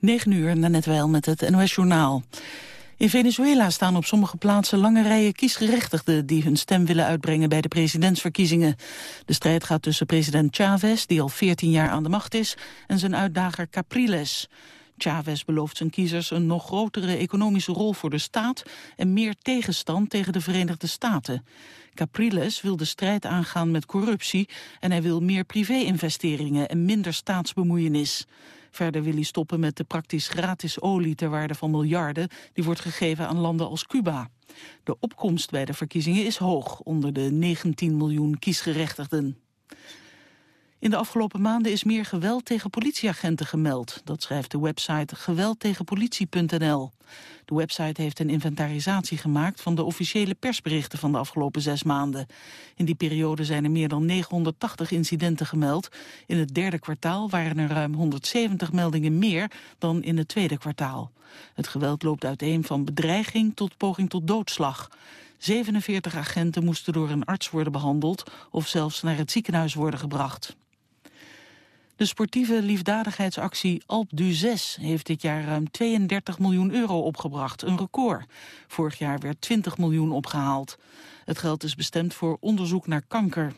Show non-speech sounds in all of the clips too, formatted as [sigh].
9 uur, net wel met het NOS-journaal. In Venezuela staan op sommige plaatsen lange rijen kiesgerechtigden... die hun stem willen uitbrengen bij de presidentsverkiezingen. De strijd gaat tussen president Chavez, die al 14 jaar aan de macht is... en zijn uitdager Capriles. Chavez belooft zijn kiezers een nog grotere economische rol voor de staat... en meer tegenstand tegen de Verenigde Staten. Capriles wil de strijd aangaan met corruptie... en hij wil meer privé-investeringen en minder staatsbemoeienis. Verder wil hij stoppen met de praktisch gratis olie ter waarde van miljarden... die wordt gegeven aan landen als Cuba. De opkomst bij de verkiezingen is hoog onder de 19 miljoen kiesgerechtigden. In de afgelopen maanden is meer geweld tegen politieagenten gemeld. Dat schrijft de website geweldtegenpolitie.nl. De website heeft een inventarisatie gemaakt van de officiële persberichten van de afgelopen zes maanden. In die periode zijn er meer dan 980 incidenten gemeld. In het derde kwartaal waren er ruim 170 meldingen meer dan in het tweede kwartaal. Het geweld loopt uiteen van bedreiging tot poging tot doodslag. 47 agenten moesten door een arts worden behandeld of zelfs naar het ziekenhuis worden gebracht. De sportieve liefdadigheidsactie Alp du 6 heeft dit jaar ruim 32 miljoen euro opgebracht, een record. Vorig jaar werd 20 miljoen opgehaald. Het geld is bestemd voor onderzoek naar kanker.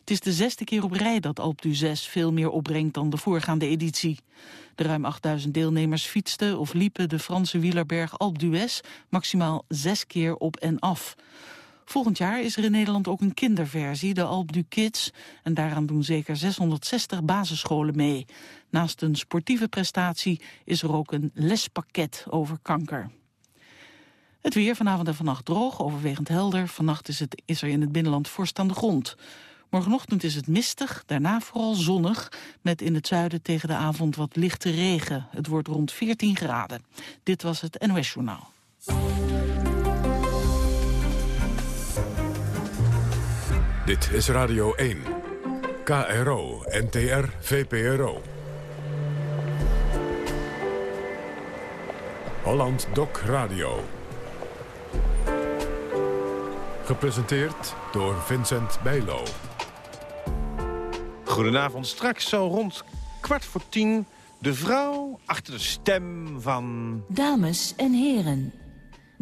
Het is de zesde keer op rij dat Alp du 6 veel meer opbrengt dan de voorgaande editie. De ruim 8000 deelnemers fietsten of liepen de Franse wielerberg Alp d'Huez maximaal zes keer op en af. Volgend jaar is er in Nederland ook een kinderversie, de Alp du Kids. En daaraan doen zeker 660 basisscholen mee. Naast een sportieve prestatie is er ook een lespakket over kanker. Het weer vanavond en vannacht droog, overwegend helder. Vannacht is, is er in het binnenland vorst aan de grond. Morgenochtend is het mistig, daarna vooral zonnig... met in het zuiden tegen de avond wat lichte regen. Het wordt rond 14 graden. Dit was het NOS Journaal. Dit is Radio 1. KRO, NTR, VPRO. Holland Doc Radio. Gepresenteerd door Vincent Bijlo. Goedenavond, straks zo rond kwart voor tien... de vrouw achter de stem van... Dames en heren,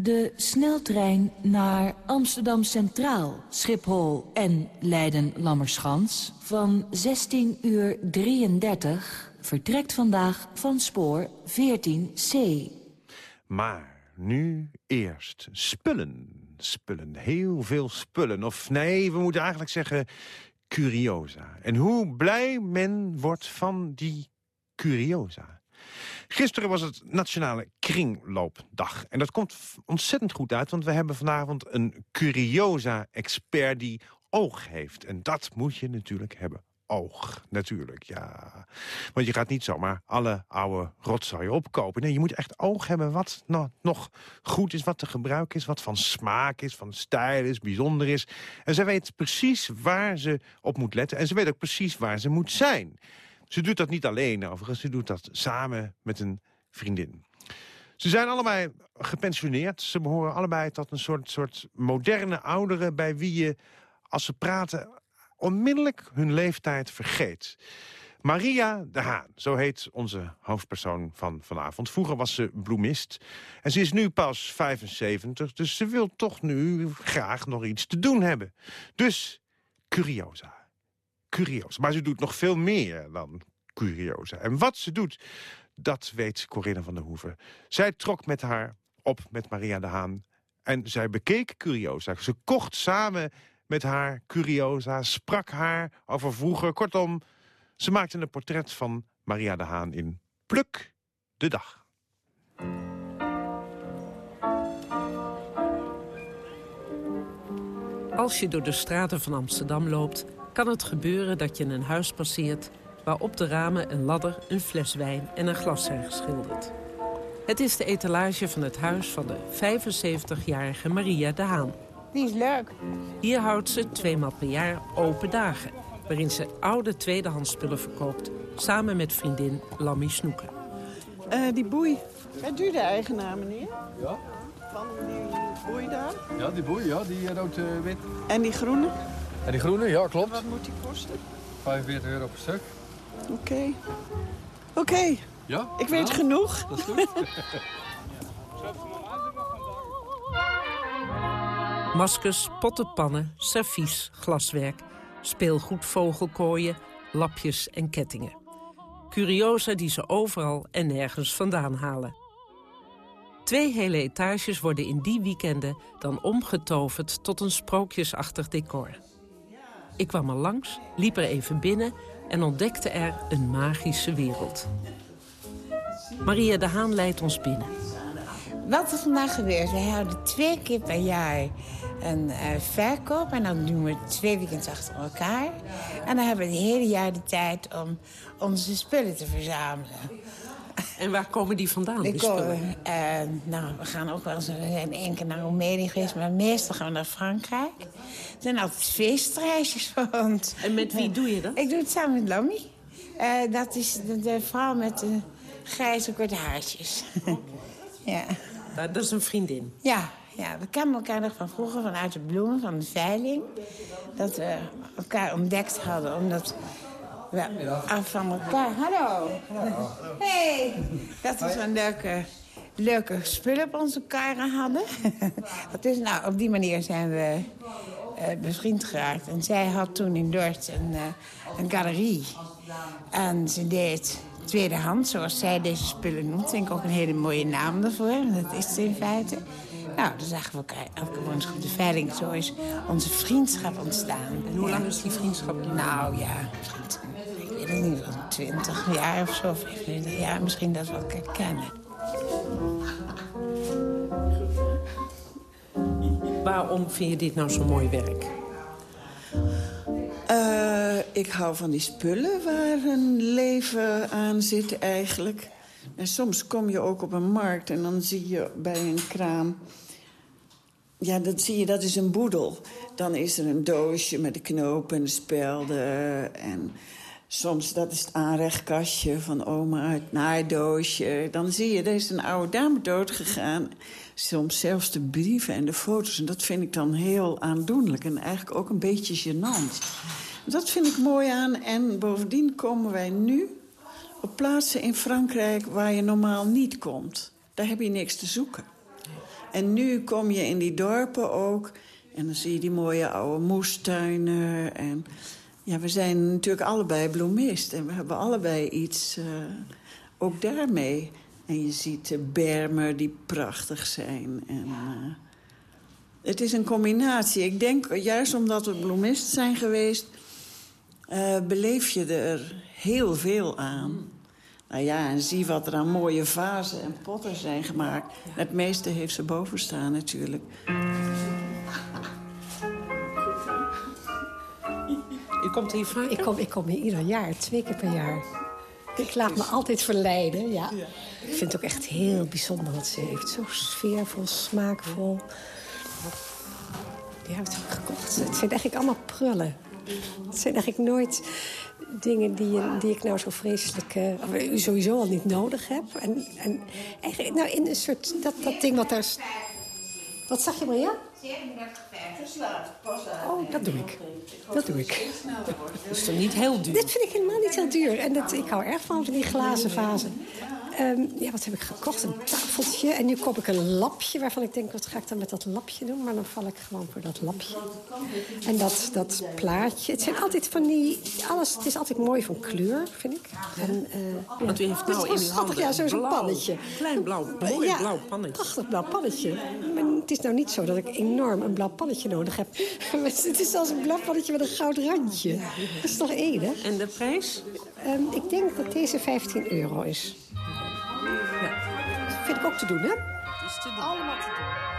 de sneltrein naar Amsterdam Centraal, Schiphol en Leiden-Lammerschans... van 16 uur 33 vertrekt vandaag van spoor 14C. Maar nu eerst spullen. Spullen, heel veel spullen. Of nee, we moeten eigenlijk zeggen curiosa. En hoe blij men wordt van die curiosa. Gisteren was het Nationale Kringloopdag. En dat komt ontzettend goed uit, want we hebben vanavond een curiosa-expert die oog heeft. En dat moet je natuurlijk hebben. Oog, natuurlijk, ja. Want je gaat niet zomaar alle oude rotzooi opkopen. Nee, je moet echt oog hebben wat nou, nog goed is, wat te gebruiken is... wat van smaak is, van stijl is, bijzonder is. En ze weet precies waar ze op moet letten. En ze weet ook precies waar ze moet zijn. Ze doet dat niet alleen overigens, ze doet dat samen met een vriendin. Ze zijn allebei gepensioneerd. Ze behoren allebei tot een soort, soort moderne ouderen... bij wie je, als ze praten, onmiddellijk hun leeftijd vergeet. Maria de Haan, zo heet onze hoofdpersoon van vanavond. Vroeger was ze bloemist en ze is nu pas 75... dus ze wil toch nu graag nog iets te doen hebben. Dus curiosa curiosa. Maar ze doet nog veel meer dan curiosa. En wat ze doet, dat weet Corinne van der Hoeven. Zij trok met haar op met Maria de Haan. En zij bekeek curiosa. Ze kocht samen met haar curiosa, sprak haar over vroeger. Kortom, ze maakte een portret van Maria de Haan in Pluk de Dag. Als je door de straten van Amsterdam loopt kan het gebeuren dat je een huis passeert... waar op de ramen een ladder, een fles wijn en een glas zijn geschilderd. Het is de etalage van het huis van de 75-jarige Maria de Haan. Die is leuk. Hier houdt ze tweemaal per jaar open dagen... waarin ze oude tweedehands spullen verkoopt... samen met vriendin Lammy Snoeken. Uh, die boei. Bent u de eigenaar, meneer? Ja. Van die boei daar? Ja, die boei, ja, die rood-wit. en die groene? En die groene, ja, klopt. wat moet die kosten? 45 euro per stuk. Oké. Oké, Ja? Ik weet Ja? genoeg. Dat is goed. [laughs] Maskers, pottenpannen, servies, glaswerk, speelgoed, vogelkooien, lapjes en kettingen. Curiosa die ze overal en nergens vandaan halen. Twee hele etages worden in die weekenden dan omgetoverd tot een sprookjesachtig decor. Ik kwam er langs, liep er even binnen en ontdekte er een magische wereld. Maria de Haan leidt ons binnen. Wat er vandaag gebeurt, wij houden twee keer per jaar een eh, verkoop. En dan doen we twee weekends achter elkaar. En dan hebben we het hele jaar de tijd om onze spullen te verzamelen. En waar komen die vandaan, die spullen? eh, nou, we gaan ook wel eens zijn één keer naar Roemenië geweest, maar meestal gaan we naar Frankrijk. Het zijn altijd feestreisjes voor ons. En met wie doe je dat? Ik doe het samen met Lammy. Eh, dat is de, de vrouw met de grijze korte haartjes. [laughs] ja. Dat is een vriendin. Ja, ja, we kennen elkaar nog van vroeger, vanuit de bloemen, van de veiling. Dat we elkaar ontdekt hadden, omdat we af van elkaar... Hallo. Hey. Dat we zo'n leuke, leuke spullen op onze karren hadden. [laughs] Dat is, nou, op die manier zijn we eh, bevriend geraakt. En zij had toen in Dordt een, eh, een galerie. En ze deed tweedehands, zoals zij deze spullen noemt. Vind ik ook een hele mooie naam daarvoor. Dat is het in feite. Nou, dan zagen we elkaar elke woensdag op de veiling. Zo is onze vriendschap ontstaan. En hoe Ja. lang is die vriendschap? Nou ja, ik weet het niet, wel 20 jaar of zo. 25 jaar misschien dat we elkaar kennen. Waarom vind je dit nou zo'n mooi werk? Eh, ik hou van die spullen waar een leven aan zit eigenlijk. En soms kom je ook op een markt en dan zie je bij een kraam... Ja, dat zie je, dat is een boedel. Dan is er een doosje met de knopen en de spelden. En soms, dat is het aanrechtkastje van oma het naaidoosje. Dan zie je, er is een oude dame doodgegaan. Soms zelfs de brieven en de foto's. En dat vind ik dan heel aandoenlijk en eigenlijk ook een beetje gênant. Dat vind ik mooi aan. En bovendien komen wij nu op plaatsen in Frankrijk waar je normaal niet komt. Daar heb je niks te zoeken. En nu kom je in die dorpen ook. En dan zie je die mooie oude moestuinen. En ja, we zijn natuurlijk allebei bloemist. En we hebben allebei iets eh, ook daarmee. En je ziet de bermen die prachtig zijn. En, eh, het is een combinatie. Ik denk, juist omdat we bloemist zijn geweest... eh, beleef je er heel veel aan. Nou ja, en zie wat er aan mooie vazen en potten zijn gemaakt. Het meeste heeft ze boven staan natuurlijk. U komt hier vaak? Ik kom, ik kom hier ieder jaar, twee keer per jaar. Ik laat me altijd verleiden, ja. Ik vind het ook echt heel bijzonder wat ze heeft. Zo sfeervol, smaakvol. Ja, wat heb ik gekocht? Het zijn eigenlijk allemaal prullen. Het zijn eigenlijk nooit dingen die, die ik nou zo vreselijk... eh, sowieso al niet nodig heb. En, en eigenlijk, nou, in een soort... Dat, dat ding wat daar... Wat zag je, Maria? Oh, dat doe ik. Dat doe ik. Dat is toch niet heel duur? Dit vind ik helemaal niet heel duur. En dat, ik hou erg van, van die glazen vazen. Ehm, ja, wat heb ik gekocht? Een tafeltje. En nu koop ik een lapje waarvan ik denk, wat ga ik dan met dat lapje doen? Maar dan val ik gewoon voor dat lapje. En dat, dat plaatje. Het zijn altijd van die... Alles, het is altijd mooi van kleur, vind ik. En, eh. Want u heeft nou in uw handen Ja, zo'n blauw, pannetje. Klein blauw, mooi Ja, blauw pannetje. Prachtig blauw pannetje. Maar het is nou niet zo dat ik enorm een blauw pannetje nodig heb. [laughs] het is als een blauw pannetje met een goud randje. Dat is toch enig? En de prijs? Ehm, ik denk dat deze 15 euro is. Ja. Dat vind ik ook te doen, hè? Het is te doen. Allemaal te doen.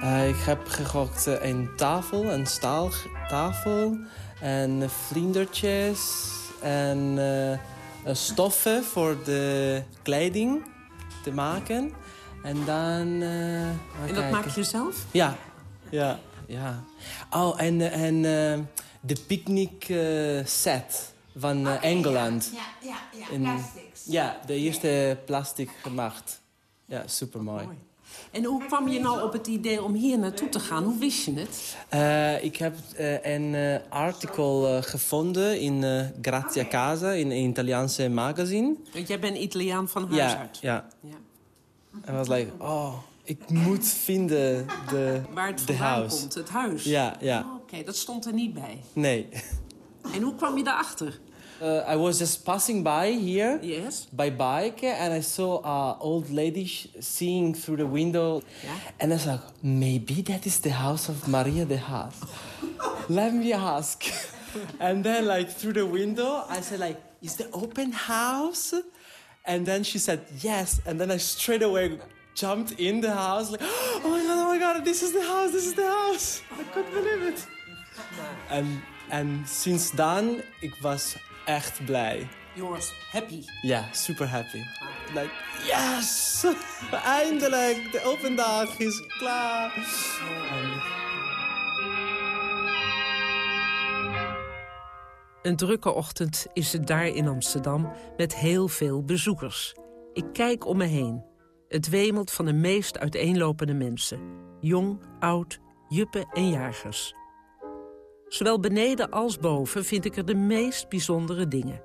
Eh, ik heb gekocht eh, een tafel, een staaltafel en eh, vlindertjes en eh, stoffen voor de kleding te maken. En dan... eh, En dat kijken. maak je zelf? Ja, ja, ja. Oh, en, eh, en eh, de picknick eh, set van eh, Engeland. Ja, ja, ja, In- plastics. Ja, de eerste plastic gemaakt. Ja, supermooi. En hoe kwam je nou op het idee om hier naartoe te gaan? Hoe wist je het? Uh, ik heb uh, een uh, artikel gevonden in Grazia Casa, in een Italiaanse magazine. Want jij bent Italiaan van huis ja, uit? Ja. ja. En was like, oh, ik moet vinden de Waar het de house. komt, het huis? Ja, ja. Oh, Oké, okay. dat stond er niet bij. Nee. En hoe kwam je daarachter? Uh, I was just passing by here yes. by bike, and I saw a old lady seeing through the window, yeah. and I was like, maybe that is the house of Maria de Haas. Let me ask. [laughs] and then, like through the window, I said, like, is the open house? And then she said yes, and then I straight away jumped in the house, like, [gasps] oh my god, oh my god, this is the house, this is the house. I couldn't believe it. And en sinds dan, ik was echt blij. You was happy? Ja, yeah, super happy. Like, yes! [laughs] Eindelijk, de open dag is klaar. En... Een drukke ochtend is het daar in Amsterdam met heel veel bezoekers. Ik kijk om me heen. Het wemelt van de meest uiteenlopende mensen. Jong, oud, juppen en jagers. Zowel beneden als boven vind ik er de meest bijzondere dingen.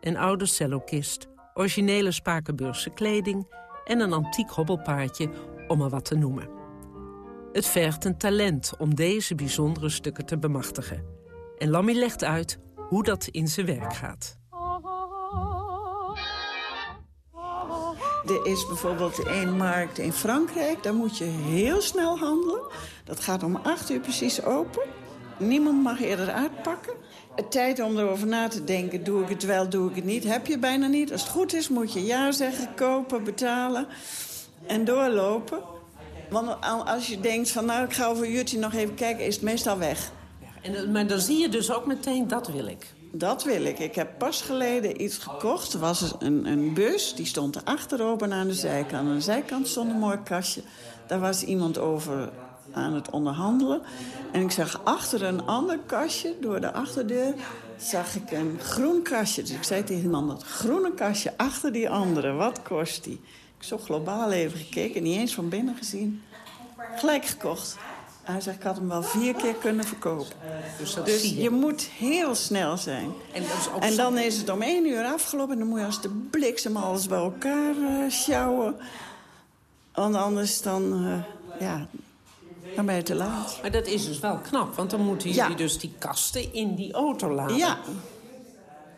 Een oude cellokist, originele Spakenburgse kleding... en een antiek hobbelpaardje, om er wat te noemen. Het vergt een talent om deze bijzondere stukken te bemachtigen. En Lammy legt uit hoe dat in zijn werk gaat. Er is bijvoorbeeld één markt in Frankrijk. Daar moet je heel snel handelen. Dat gaat om acht uur precies open. Niemand mag eerder uitpakken. Het tijd om erover na te denken, doe ik het wel, doe ik het niet, heb je bijna niet. Als het goed is moet je ja zeggen, kopen, betalen en doorlopen. Want als je denkt van nou, ik ga over een uurtje nog even kijken, is het meestal weg. En, maar dan zie je dus ook meteen, dat wil ik. Dat wil ik. Ik heb pas geleden iets gekocht. Er was een, een bus, die stond er achteropen aan de zijkant. Aan de zijkant stond een mooi kastje. Daar was iemand over aan het onderhandelen. En ik zag achter een ander kastje, door de achterdeur... zag ik een groen kastje. Dus ik zei tegen die man, dat groene kastje achter die andere, wat kost die? Ik zo globaal even gekeken, niet eens van binnen gezien. Gelijk gekocht. Hij zegt, ik had hem wel vier keer kunnen verkopen. Dus, Dus je. je moet heel snel zijn. En, ook dan is het om één uur afgelopen... en dan moet je als de bliksem alles bij elkaar eh sjouwen. Want anders dan, eh, ja, dan ben je te laat. Maar dat is dus wel knap, want dan moeten Ja. jullie dus die kasten in die auto laden. Ja.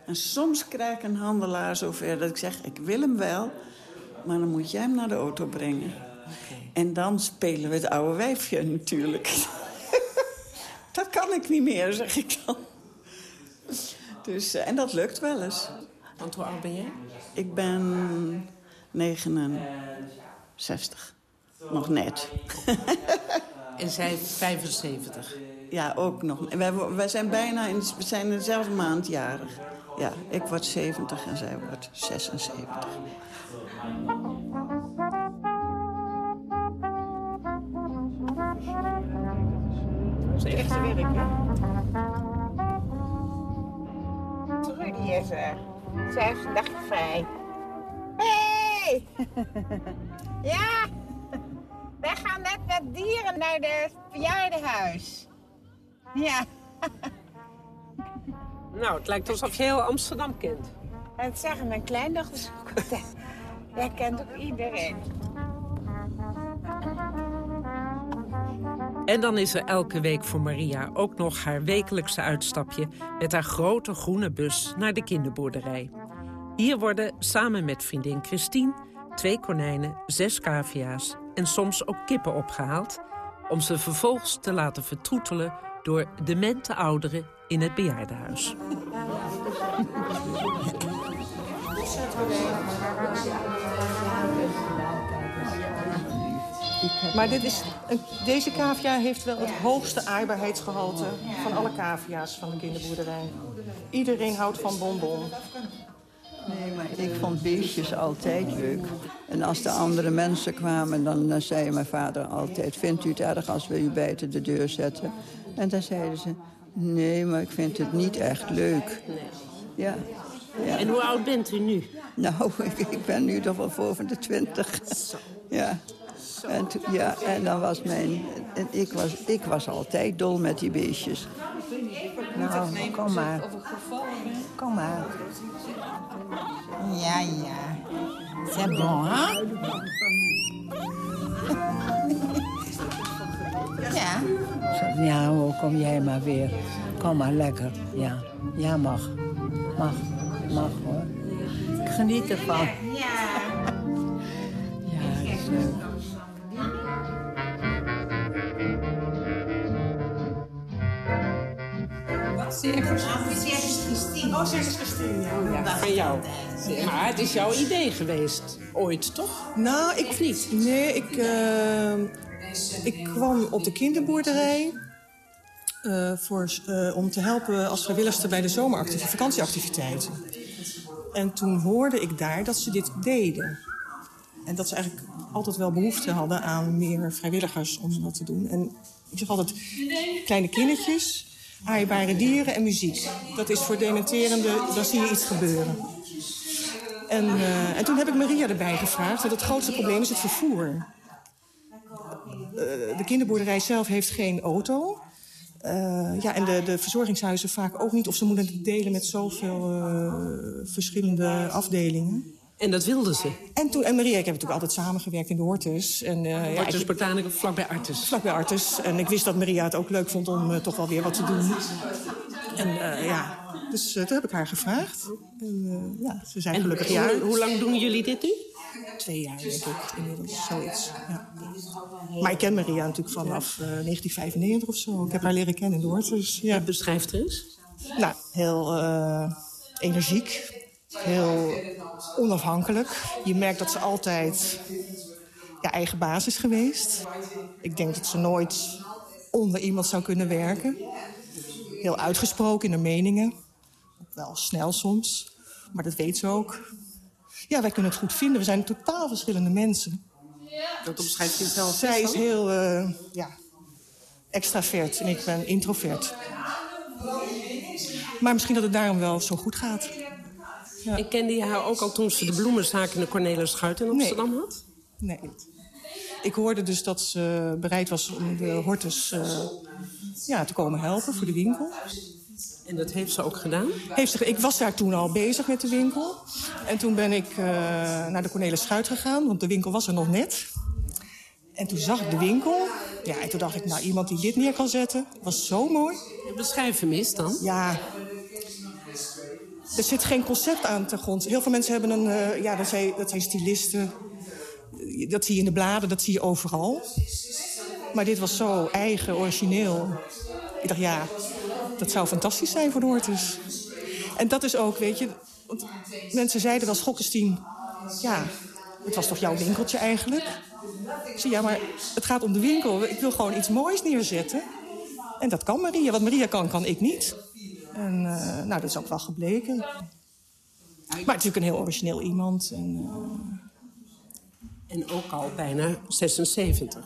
En soms krijg ik een handelaar zover dat ik zeg... ik wil hem wel, maar dan moet jij hem naar de auto brengen. En dan spelen we het oude wijfje natuurlijk. [laughs] dat kan ik niet meer, zeg ik dan. Dus, eh, en dat lukt wel eens. Want hoe oud ben jij? Ik ben 69. Nog net. [laughs] En zij 75. Ja, ook nog. En Wij, wij zijn bijna in, we zijn in dezelfde maand jarig. Ja, ik word 70 en zij wordt 76. Dat is echt werk, hè? Trudy is er. Zij heeft een dagje vrij. Hey! [laughs] ja! Wij gaan net met dieren naar het verjaardenhuis. Ja, [laughs] Nou, het lijkt alsof je heel Amsterdam kent. en het zeggen mijn kleindochters ook altijd. Jij kent ook iedereen. En dan is er elke week voor Maria ook nog haar wekelijkse uitstapje... met haar grote groene bus naar de kinderboerderij. Hier worden samen met vriendin Christine... twee konijnen, zes cavia's en soms ook kippen opgehaald... om ze vervolgens te laten vertroetelen door demente ouderen in het bejaardenhuis. [laughs] Maar dit is, deze cavia heeft wel het hoogste aardbaarheidsgehalte van alle cavia's van de kinderboerderij. Iedereen houdt van bonbon. Nee, maar ik vond beestjes altijd leuk. En als de andere mensen kwamen, dan zei mijn vader altijd... vindt u het erg als we u buiten de deur zetten? En dan zeiden ze, nee, maar ik vind het niet echt leuk. Ja. ja. En hoe oud bent u nu? Nou, [laughs] ik, ik ben nu toch wel boven de twintig. Ja. En, ja, en dan was mijn... En ik, was, ik was altijd dol met die beestjes. Nou, kom maar. Kom maar. Ja, ja. C'est bon, hè? [laughs] Ja. Ja hoor, kom jij maar weer. Kom maar lekker. Ja, ja mag. Mag, mag hoor. Ik geniet ervan. Oh, Circus Christine, ja. Ja, van jou. Maar het is jouw idee geweest, ooit, toch? Nou, ik Of niet? Nee, ik, eh, ik kwam op de kinderboerderij eh, voor, eh, om te helpen als vrijwilligster bij de zomeractiviteiten, vakantieactiviteiten. En toen hoorde ik daar dat ze dit deden. En dat ze eigenlijk altijd wel behoefte hadden aan meer vrijwilligers om dat te doen. En ik zeg altijd, kleine kindertjes, aaibare dieren en muziek. Dat is voor dementerende, dan zie je iets gebeuren. En, eh, en toen heb ik Maria erbij gevraagd, want het grootste probleem is het vervoer. Eh, de kinderboerderij zelf heeft geen auto. Eh, ja, en de, de verzorgingshuizen vaak ook niet. Of ze moeten het delen met zoveel verschillende afdelingen. En dat wilden ze. En, toen, en Maria, ik heb natuurlijk altijd samengewerkt in de Hortus. En, ja, Hortus ik- Botanica vlakbij Artus. vlakbij Artus. En ik wist dat Maria het ook leuk vond om eh, toch wel weer wat te doen. En eh, ja, dus toen heb ik haar gevraagd. En ja, ze zijn En gelukkig hoe, ja. hoe lang doen jullie dit nu? Twee jaar, denk ik, inmiddels. Zoiets, ja. Maar ik ken Maria natuurlijk vanaf eh, 1995 of zo. Ik heb haar leren kennen in de Hortus. Ja. Beschrijf het eens. Nou, heel energiek. Heel onafhankelijk. Je merkt dat ze altijd ja, eigen baas is geweest. Ik denk dat ze nooit onder iemand zou kunnen werken. Heel uitgesproken in haar meningen. Wel snel soms. Maar dat weet ze ook. Ja, wij kunnen het goed vinden. We zijn totaal verschillende mensen. Dat omschrijft je zelf. Zij is heel eh, ja, extravert en ik ben introvert. Maar misschien dat het daarom wel zo goed gaat. Ik kende je haar ook al toen ze de bloemenzaak in de Cornelis Schuit in Amsterdam had? Nee. Ik hoorde dus dat ze bereid was om de hortus eh, ja, te komen helpen voor de winkel. En dat heeft ze ook gedaan? Heeft ze, ik was daar toen al bezig met de winkel. En toen ben ik eh, naar de Cornelis Schuit gegaan, want de winkel was er nog net. En toen zag ik de winkel. Ja, en toen dacht ik, nou, iemand die dit neer kan zetten, was zo mooi. Beschrijf hem eens dan. Ja. Er zit geen concept aan ten grond. Heel veel mensen hebben een... eh, ja, dat zijn, dat zijn stylisten. Dat zie je in de bladen, dat zie je overal. Maar dit was zo eigen, origineel. Ik dacht, ja, dat zou fantastisch zijn voor de. En dat is ook, weet je... Want mensen zeiden wel, Schokkestein... Ja, het was toch jouw winkeltje eigenlijk? Zei, ja, maar het gaat om de winkel. Ik wil gewoon iets moois neerzetten. En dat kan Maria. Wat Maria kan, kan ik niet. En eh, nou, dat is ook wel gebleken. Maar natuurlijk een heel origineel iemand. En, eh, En ook al bijna 76.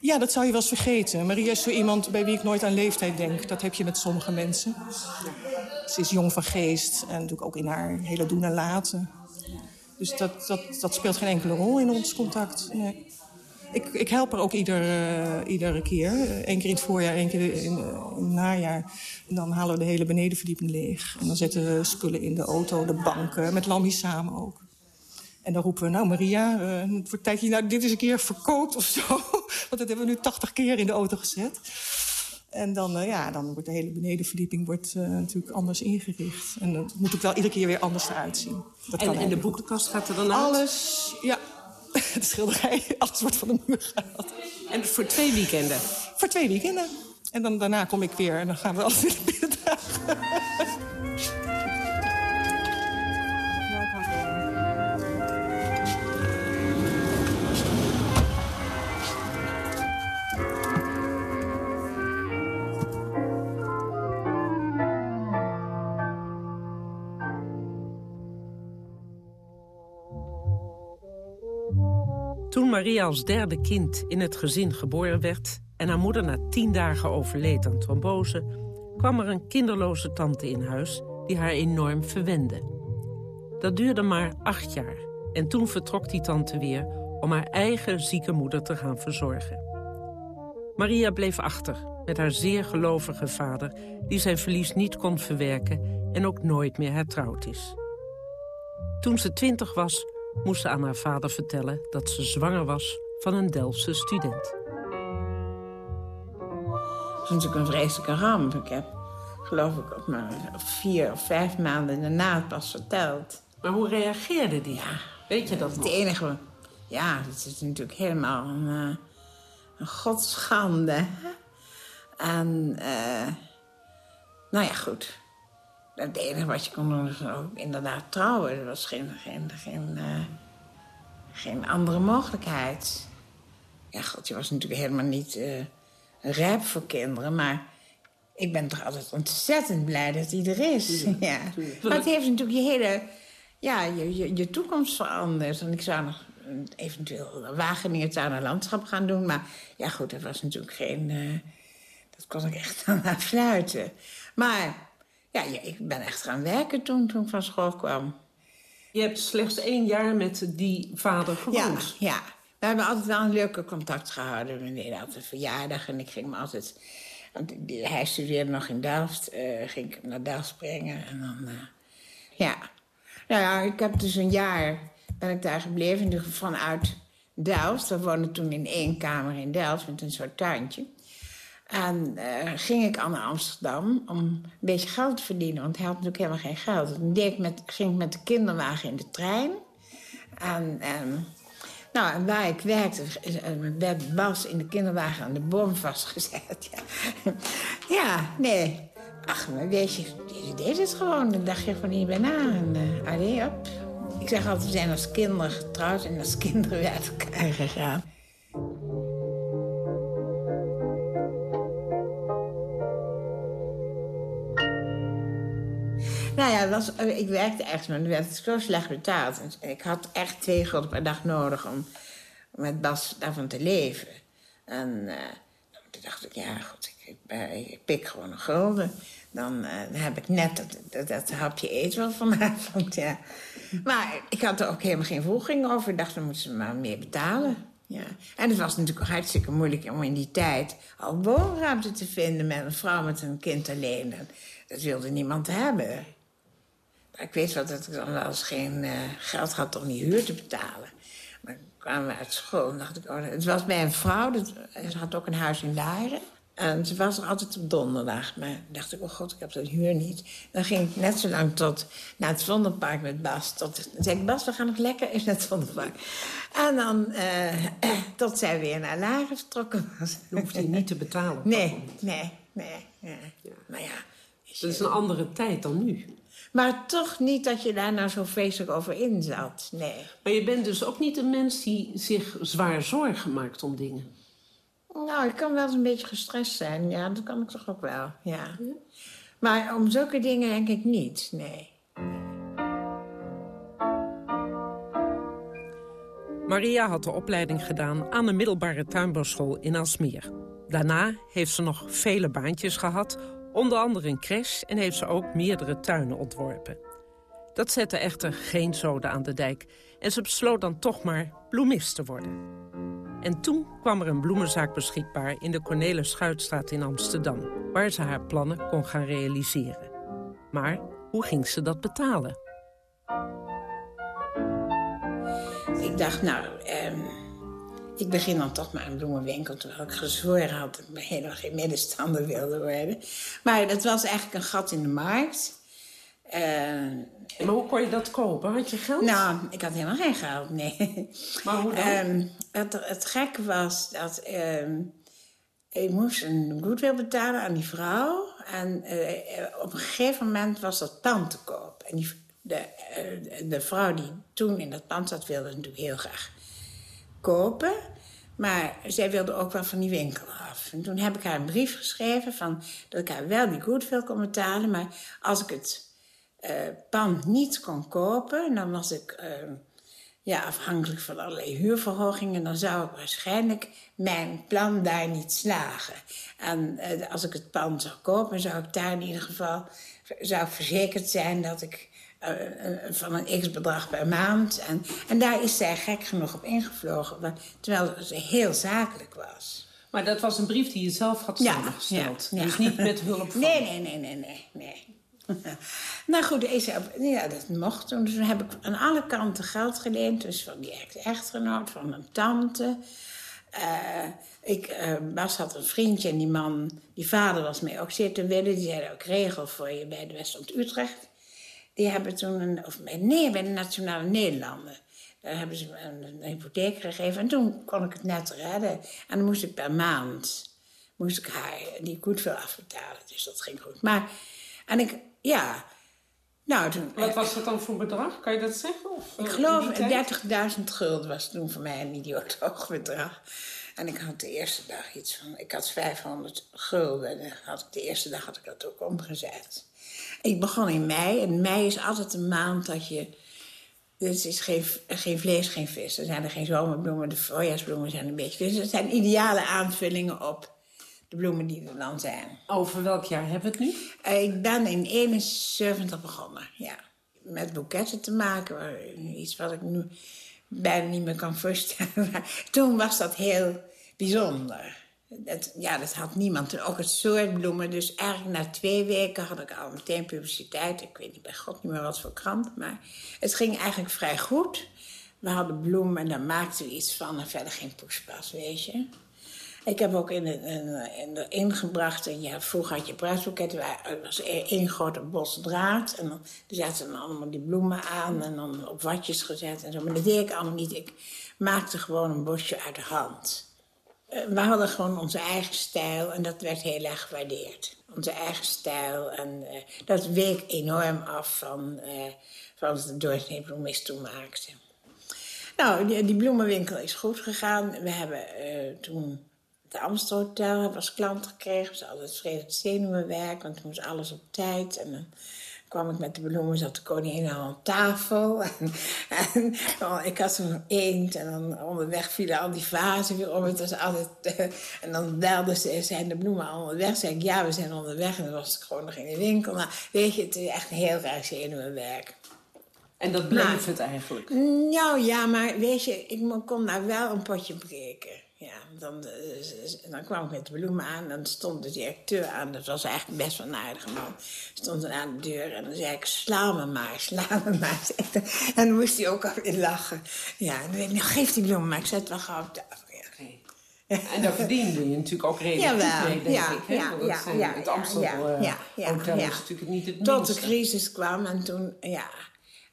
ja, dat zou je wel eens vergeten. Maria is zo iemand bij wie ik nooit aan leeftijd denk. Dat heb je met sommige mensen. Ze is jong van geest en natuurlijk ook in haar hele doen en laten. Dus dat, dat, dat speelt geen enkele rol in ons contact. Nee. Ik, ik help haar ook ieder, eh, iedere keer. Eén keer in het voorjaar, één keer in, in het najaar. En dan halen we de hele benedenverdieping leeg. En dan zetten we spullen in de auto, de banken, met Lammy samen ook. En dan roepen we, nou Maria, het wordt tijd dat je nou dit eens een keer verkoopt of zo. [laughs] Want dat hebben we nu 80 keer in de auto gezet. En dan, eh, ja, dan wordt de hele benedenverdieping wordt, natuurlijk anders ingericht. En dat moet ook wel iedere keer weer anders eruit zien. Dat En, kan en de boekenkast gaat er dan uit? Alles, ja. [laughs] De schilderij, [laughs] alles wordt van de muur gehaald. En voor twee weekenden? Voor twee weekenden. En dan, daarna kom ik weer en dan gaan we alles [laughs] weer binnen dragen. Maria als derde kind in het gezin geboren werd... en haar moeder na tien dagen overleed aan trombose... kwam er een kinderloze tante in huis die haar enorm verwende. Dat duurde maar acht jaar. En toen vertrok die tante weer om haar eigen zieke moeder te gaan verzorgen. Maria bleef achter met haar zeer gelovige vader... die zijn verlies niet kon verwerken en ook nooit meer hertrouwd is. Toen ze twintig was, moest ze aan haar vader vertellen... dat ze zwanger was van een Delftse student. Dat is natuurlijk een vreselijke ramp. Ik heb, geloof ik, op maar vier of vijf maanden daarna het pas verteld. Maar hoe reageerde die? Ja, Weet je dat het nog? enige... Ja, het is natuurlijk helemaal een, eh, een godschande. En, eh, nou ja, goed. Het enige wat je kon doen is ook inderdaad trouwen. Er was geen, geen, geen, eh, geen andere mogelijkheid. Ja, god, je was natuurlijk helemaal niet eh, rijp voor kinderen, maar... Ik ben toch altijd ontzettend blij dat hij er is. [laughs] ja. Maar het heeft natuurlijk je hele... Ja, je, je, je toekomst veranderd. En ik zou nog eventueel Wageningen tuin en landschap gaan doen. Maar ja, goed, dat was natuurlijk geen... eh, dat kon ik echt [laughs] aan haar fluiten. Maar ja, ja, ik ben echt gaan werken toen, toen ik van school kwam. Je hebt slechts één jaar met die vader Ja, gewoond. ja. We hebben altijd wel een leuke contact gehouden. We deden altijd verjaardag en ik ging me altijd... Want hij studeerde nog in Delft. eh, ging ik hem naar Delft brengen en dan... eh, ja. Nou ja, ik heb dus een jaar... ben ik daar gebleven, vanuit Delft. We woonden toen in één kamer in Delft met een soort tuintje. En eh, ging ik al naar Amsterdam om een beetje geld te verdienen. Want hij had natuurlijk helemaal geen geld. Toen ik ging ik met de kinderwagen in de trein. En, ehm, nou, waar ik werkte, is- eh, werd Bas in de kinderwagen aan de boom vastgezet. [laughs] Ja, ja nee. Ach, maar weet je, je deed het gewoon. Dan dacht je gewoon niet bij na. En eh allee, op. Ik zeg altijd, we zijn als kinderen getrouwd en als kinderen [laughs] uit elkaar gegaan. Nou ja, was, eh, ik werkte echt, maar dan werd zo slecht betaald. Ik had echt twee gulden per dag nodig om, met Bas daarvan te leven. En eh, toen dacht ik, ja, goed, ik, ik pik gewoon een gulden. Dan, eh, heb ik net dat, dat, hapje eten wel vanavond, ja. Maar ik had er ook helemaal geen volging over. Ik dacht, dan moeten ze maar meer betalen. Ja. En het was natuurlijk hartstikke moeilijk om in die tijd al woonruimte te vinden met een vrouw met een kind alleen. En dat wilde niemand hebben. Ik weet wel dat ik dan eens geen eh, geld had om die huur te betalen. Maar toen kwamen we uit school en dacht ik... Oh, het was bij een vrouw, dat, ze had ook een huis in Laren. En ze was er altijd op donderdag. Maar dacht ik, oh god, ik heb de huur niet. Dan ging ik net zo lang tot naar het Vondelpark met Bas. Tot, dan zei ik, Bas, we gaan nog lekker in het Vondelpark. En dan eh, [clears throat] tot zij weer naar Laren vertrokken was. Dan hoeft hij niet te betalen. dat Nee, nee, nee. nee. Maar ja, Dat is een andere tijd dan nu. Maar toch niet dat je daar nou zo vreselijk over in zat. Nee. Maar je bent dus ook niet een mens die zich zwaar zorgen maakt om dingen. Nou, ik kan wel eens een beetje gestrest zijn. Ja, dat kan ik toch ook wel, ja. Maar om zulke dingen denk ik niet, nee. Maria had de opleiding gedaan aan de middelbare tuinbouwschool in Alsmeer. Daarna heeft ze nog vele baantjes gehad, onder andere een crash... en heeft ze ook meerdere tuinen ontworpen. Dat zette echter geen zoden aan de dijk... en ze besloot dan toch maar bloemist te worden. En toen kwam er een bloemenzaak beschikbaar in de Cornelis Schuitstraat in Amsterdam... waar ze haar plannen kon gaan realiseren. Maar hoe ging ze dat betalen? Ik dacht, nou, ehm, ik begin dan toch maar een bloemenwinkel... terwijl ik gezworen had dat ik helemaal geen middenstander wilde worden. Maar dat was eigenlijk een gat in de markt... Eh, Maar hoe kon je dat kopen? Had je geld? Nou, ik had helemaal geen geld, nee. Maar hoe dan? Ehm, het, het gekke was dat ehm, ik moest een goodwill betalen aan die vrouw. En eh, op een gegeven moment was dat pand te koop. En die, de, eh, de vrouw die toen in dat pand zat, wilde natuurlijk heel graag kopen. Maar zij wilde ook wel van die winkel af. En toen heb ik haar een brief geschreven van dat ik haar wel die goodwill kon betalen. Maar als ik het eh, pand niet kon kopen, dan was ik eh, ja, afhankelijk van allerlei huurverhogingen. Dan zou ik waarschijnlijk mijn plan daar niet slagen. En eh, als ik het pand zou kopen, zou ik daar in ieder geval zou verzekerd zijn dat ik van een x-bedrag per maand. En, en daar is zij gek genoeg op ingevlogen. Terwijl ze heel zakelijk was. Maar dat was een brief die je zelf had samengesteld. ja, ja. Dus niet met hulp van... Nee, nee, nee, nee, nee. nee. [laughs] nou goed, ja, dat mocht toen. Dus toen heb ik aan alle kanten geld geleend. Dus van die echtgenoot, van mijn tante. Eh, ik, eh, Bas had een vriendje en die man, die vader was mee ook zeer te willen. Die zei ook regel voor je bij de Westland Utrecht. Die hebben toen, een, of nee, bij de Nationale Nederlanden. Daar hebben ze een, een hypotheek gegeven. En toen kon ik het net redden. En dan moest ik per maand, moest ik haar die goed veel afbetalen. Dus dat ging goed. Maar, en ik, ja, nou toen... Wat was dat dan voor bedrag? Kan je dat zeggen? Of, Ik eh, geloof in die tijd? 30.000 gulden was toen voor mij een idioot [laughs] hoog bedrag. En ik had de eerste dag iets van... Ik had 500 gulden. En had ik, de eerste dag had ik dat ook omgezet. Ik begon in mei. En mei is altijd een maand dat je... Het is geen, geen vlees, geen vis. Er zijn er geen zomerbloemen. De voorjaarsbloemen zijn een beetje... Dus het zijn ideale aanvullingen op de bloemen die er dan zijn. Over welk jaar hebben we het nu? Eh, Ik ben in 71 begonnen, ja. Met boeketten te maken, iets wat ik nu bijna niet meer kan voorstellen. [laughs] Maar toen was dat heel bijzonder. Dat, ja, dat had niemand. En ook het soort bloemen. Dus eigenlijk na twee weken had ik al meteen publiciteit. Ik weet niet bij god niet meer wat voor krant. Maar het ging eigenlijk vrij goed. We hadden bloemen en daar maakten we iets van. En verder geen poespas, weet je. Ik heb ook in in, ingebracht, en ja, vroeger had je bruidsboeketten, waar- was e- één grote bos draad. En dan zaten dan allemaal die bloemen aan en dan op watjes gezet en zo. Maar dat deed ik allemaal niet. Ik maakte gewoon een bosje uit de hand. Eh, We hadden gewoon onze eigen stijl en dat werd heel erg gewaardeerd. Onze eigen stijl en eh, dat week enorm af van, eh van wat de doorsnee toen maakte. Nou, die, bloemenwinkel is goed gegaan. We hebben toen het Amstel Hotel als klant gekregen. Ze hadden het zenuwenwerk, want toen moest alles op tijd. En kwam ik met de bloemen, zat de koningin al aan tafel. [laughs] En, en oh, ik had zo'n eend en dan onderweg vielen al die vazen weer om. Het was altijd, eh, en dan belden ze, zijn de bloemen al onderweg? Zei ik, ja, we zijn onderweg. En dan was ik gewoon nog in de winkel. Nou, weet je, het is echt een heel raar zenuwenwerk. En dat bleef Maar- het eigenlijk? Nou ja, maar weet je, ik kon daar wel een potje breken. Ja, dan, eh, dan kwam ik met de bloemen aan en dan stond de directeur aan. Dat was eigenlijk best wel een aardige man. Stond er aan de deur en dan zei ik, sla me maar, [laughs] sla me maar. [laughs] En dan moest hij ook alweer lachen. Ja, en dan ik, nou geef die bloemen maar, ik zet wel gauw op tafel. Ja. En daar verdiende je natuurlijk ook redelijk Jawel, goed mee, denk ja, ik. Hè? ja, dat, ja, ja, het ja, Amstel ja, eh, ja, ja, Hotel ja. is natuurlijk niet het Tot de crisis kwam en toen, ja.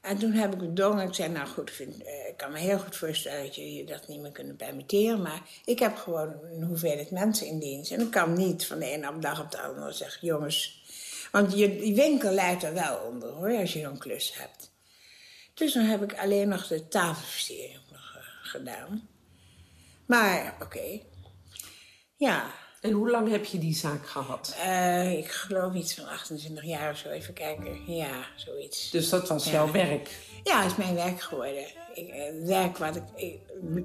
En toen heb ik bedongen. Ik zei, nou goed, ik, vind, eh, ik kan me heel goed voorstellen dat jullie dat niet meer kunnen permitteren. Maar ik heb gewoon een hoeveelheid mensen in dienst. En ik kan niet van de ene op de dag op de andere zeggen, jongens. Want je, die winkel leidt er wel onder hoor, als je zo'n klus hebt. Dus toen heb ik alleen nog de tafelversiering eh, gedaan. Maar oké. Ja. En hoe lang heb je die zaak gehad? Eh, ik geloof iets van 28 jaar of zo. Even kijken. Ja, zoiets. Dus dat was Ja. jouw werk? Ja, het is mijn werk geworden. Ik, eh, het werk wat ik, ik...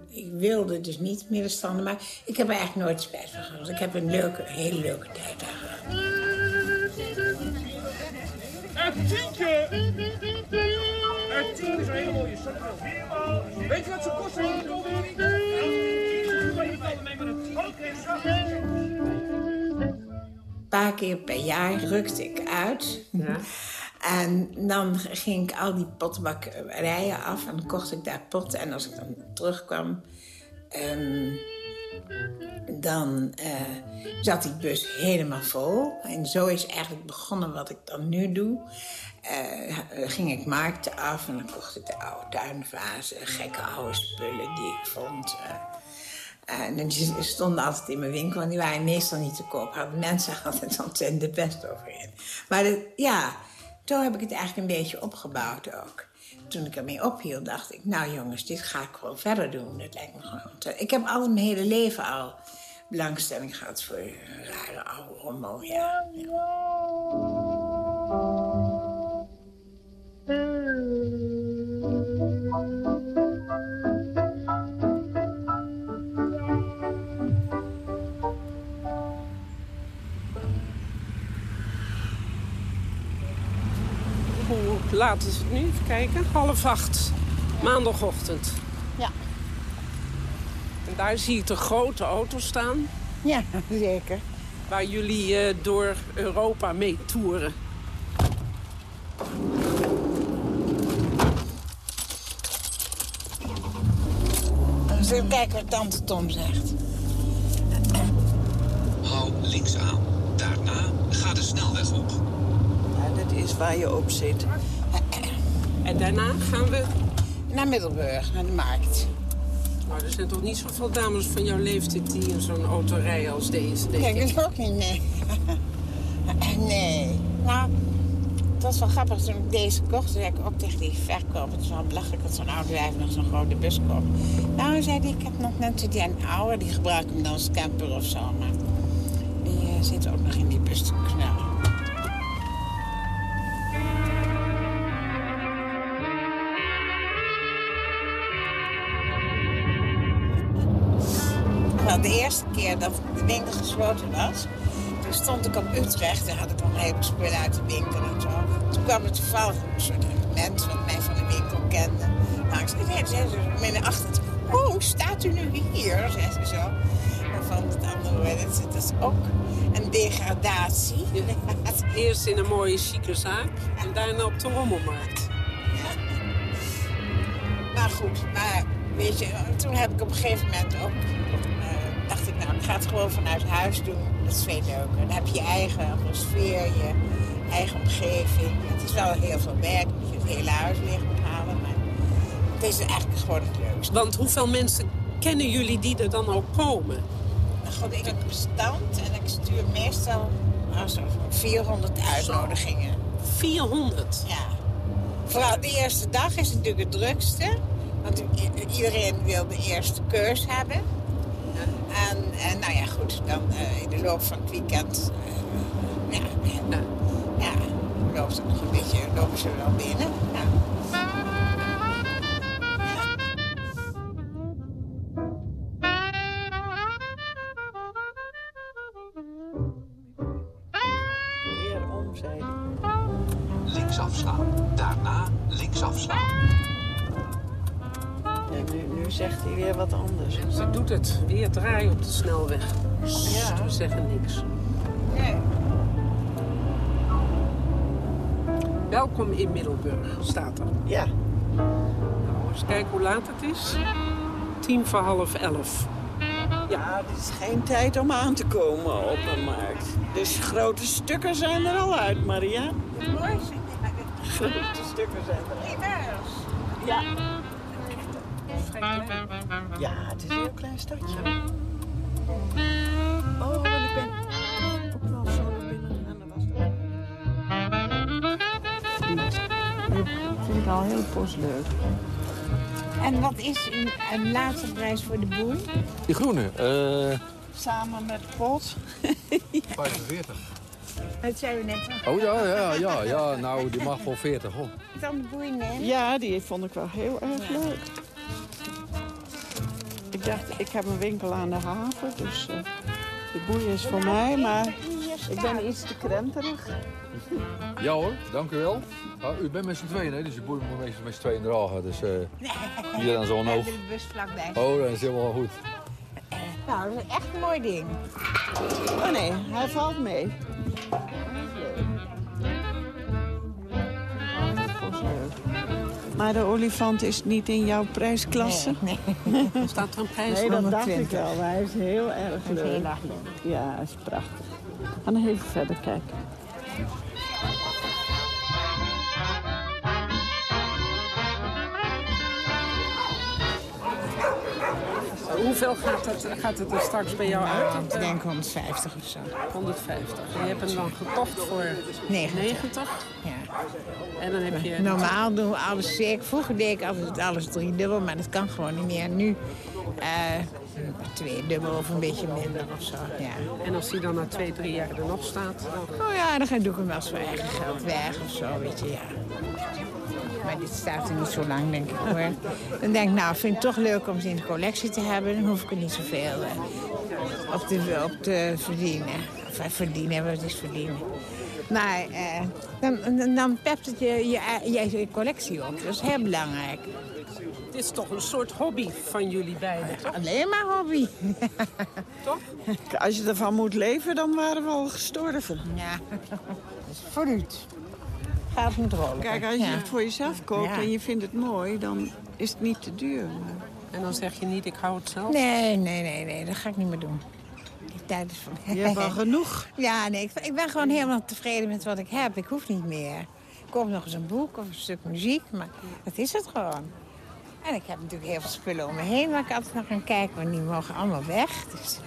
ik wilde dus niet middenstanden, maar ik heb er eigenlijk nooit spijt van gehad. Ik heb een leuke, hele leuke tijd daar gehad. Een tientje! Een tientje is een hele mooie zak. Weet je wat ze kosten? Een paar keer per jaar rukte ik uit. En dan ging ik al die potbakkerijen af en kocht ik daar potten. En als ik dan terugkwam, ehm, dan eh, zat die bus helemaal vol. En zo is eigenlijk begonnen wat ik dan nu doe. Eh, ging ik markten af en dan kocht ik de oude tuinvazen, gekke oude spullen die ik vond. eh. En die stonden altijd in mijn winkel en die waren meestal niet te koop. Hadden mensen [laughs] altijd ontzettend de best over in. Maar ja, zo heb ik het eigenlijk een beetje opgebouwd ook. Toen ik ermee ophield, dacht ik, nou jongens, dit ga ik gewoon verder doen. Dat lijkt me gewoon Ik heb altijd mijn hele leven al belangstelling gehad voor rare oude rommel, ja. Laat is het nu? Even kijken. Half acht. Maandagochtend. Ja. En daar zie ik een grote auto staan. Ja, [laughs] zeker. Waar jullie eh, door Europa mee toeren. Zullen we kijken wat tante Tom zegt? Hou links aan. Daarna ga de snelweg op. Ja, dat is waar je op zit. En daarna gaan we... Naar Middelburg, naar de markt. Nou, er zijn toch niet zoveel dames van jouw leeftijd die in zo'n auto rijden als deze, denk Kijk, ik. dat is ook niet, nee. [laughs] nee. Nou, het was wel grappig toen ik deze kocht. Zei ik ook tegen die verkoper. Het is wel belachelijk dat zo'n oude wijf nog zo'n grote bus koopt. Nou, zei hij, ik heb nog net die een oude. Die gebruik ik hem dan als camper of zo. Maar die eh, zit ook nog in die bus te knallen. Eerste keer dat de winkel gesloten was, toen stond ik op Utrecht en had ik nog een heleboel spullen uit de winkel en zo. Toen kwam er toevallig een soort mens wat mij van de winkel kende. Nou, ik zei, zei ze, met een achter. Oh, staat u nu hier? zei ze zo. En van het andere dat is- ook een degradatie. Eerst in een mooie chique zaak en daarna op de rommelmarkt. [laughs] Maar goed, maar weet je, toen heb ik op een gegeven moment ook... dacht ik, ik ga het gewoon vanuit huis doen. Dat is veel leuker. Dan heb je je eigen atmosfeer, je eigen omgeving. Het is wel heel veel werk, dat je het hele huis leeg moet halen. Maar het is eigenlijk gewoon het leukste. Want hoeveel mensen kennen jullie die er dan ook komen? Nou, goed, ik heb bestand en ik stuur meestal nou, zo'n 400 uitnodigingen. 400? Ja. Vooral de eerste dag is natuurlijk het drukste. Want iedereen wil de eerste keus hebben. En, en nou ja, goed, dan eh, in de loop van het weekend... eh, ja, ja, ja, loopt het nog een beetje, lopen ze wel binnen. Ja. Niks. Nee. Welkom in Middelburg, staat er. Ja. Nou, eens kijken hoe laat het is. Tien voor half elf. Ja, dit is geen tijd om aan te komen op een markt. Dus grote stukken zijn er al uit, Maria. Mooi. Grote stukken zijn er al uit. Ja. Ja, het is een heel klein stadje. Oh, en ik ben ook wel zo binnen. Dat was dat vind ik al heel poos leuk. En wat is een, een laatste prijs voor de boel? Die groene, eh Samen met Pot. [laughs] 45. Dat zijn we net. Oh ja, ja, ja, ja, nou die mag wel 40 hoor. Dan de boei nemen. Ja, die vond ik wel heel erg leuk. Ik dacht, ik heb een winkel aan de haven, dus eh, de boei is voor mij, maar ik ben iets te krenterig. Ja hoor, dank u wel. Ah, u bent met z'n tweeën, hè? dus je boeit me meestal met z'n tweeën dragen. Dus eh hier dan zo'n hoog. bus vlakbij. Oh, dat is helemaal goed. Nou, dat is echt een mooi ding. Oh nee, hij valt mee. Maar de olifant is niet in jouw prijsklasse? Nee. [laughs] Staat er een prijs Nee, dat dacht ik wel, maar hij is heel erg leuk. heel erg leuk. Ja, hij is prachtig. Ga nog even verder kijken. Hoeveel gaat het, gaat het er straks bij jou uit? Ik denk 150 of zo. 150. En je hebt hem dan gekocht voor 90. 90. En dan heb je... Normaal doen we alles zeker. Vroeger deed ik altijd alles driedubbel, maar dat kan gewoon niet meer. Nu eh twee dubbel of een beetje minder of zo. Ja. En als die dan na twee, drie jaar er nog staat, dan... Oh ja, dan ga- doe ik hem wel eens voor eigen geld weg of zo, weet je, ja. Maar dit staat er niet zo lang, denk ik hoor. Dan denk ik, nou, ik vind het toch leuk om ze in de collectie te hebben. Dan hoef ik er niet zoveel eh, op, te, op te verdienen. Of eh, verdienen, wat is verdienen? Maar eh, dan, dan, pept het je, je, je, je collectie op. Dat is heel belangrijk. Het is toch een soort hobby van jullie beiden, toch? Alleen maar hobby. toch? Als je ervan moet leven, dan waren we al gestorven. Ja, dat is vooruit. Gaat moet rollen. Kijk, als je Ja. het voor jezelf koopt Ja. en je vindt het mooi, dan is het niet te duur. En dan zeg je niet, ik hou het zelf? Nee, nee, nee, nee, dat ga ik niet meer doen. Van... Je hebt al genoeg. [laughs] Ja, nee, ik, ik ben gewoon helemaal tevreden met wat ik heb. Ik hoef niet meer. Ik koop nog eens een boek of een stuk muziek, maar dat is het gewoon. En ik heb natuurlijk heel veel spullen om me heen waar ik altijd naar kan kijken, want die mogen allemaal weg. Dus,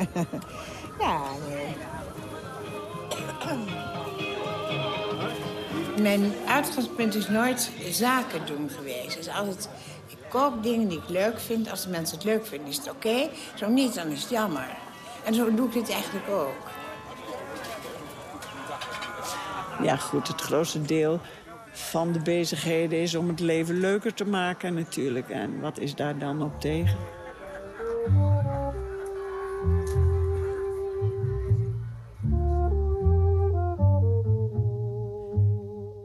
[laughs] ja, nee. [coughs] Mijn uitgangspunt is nooit zaken doen geweest. Het is altijd, ik koop dingen die ik leuk vind. Als de mensen het leuk vinden, is het oké. Zo niet, dan is het jammer. En zo doe ik dit eigenlijk ook. Ja, goed, het grootste deel van de bezigheden is om het leven leuker te maken natuurlijk. En wat is daar dan op tegen?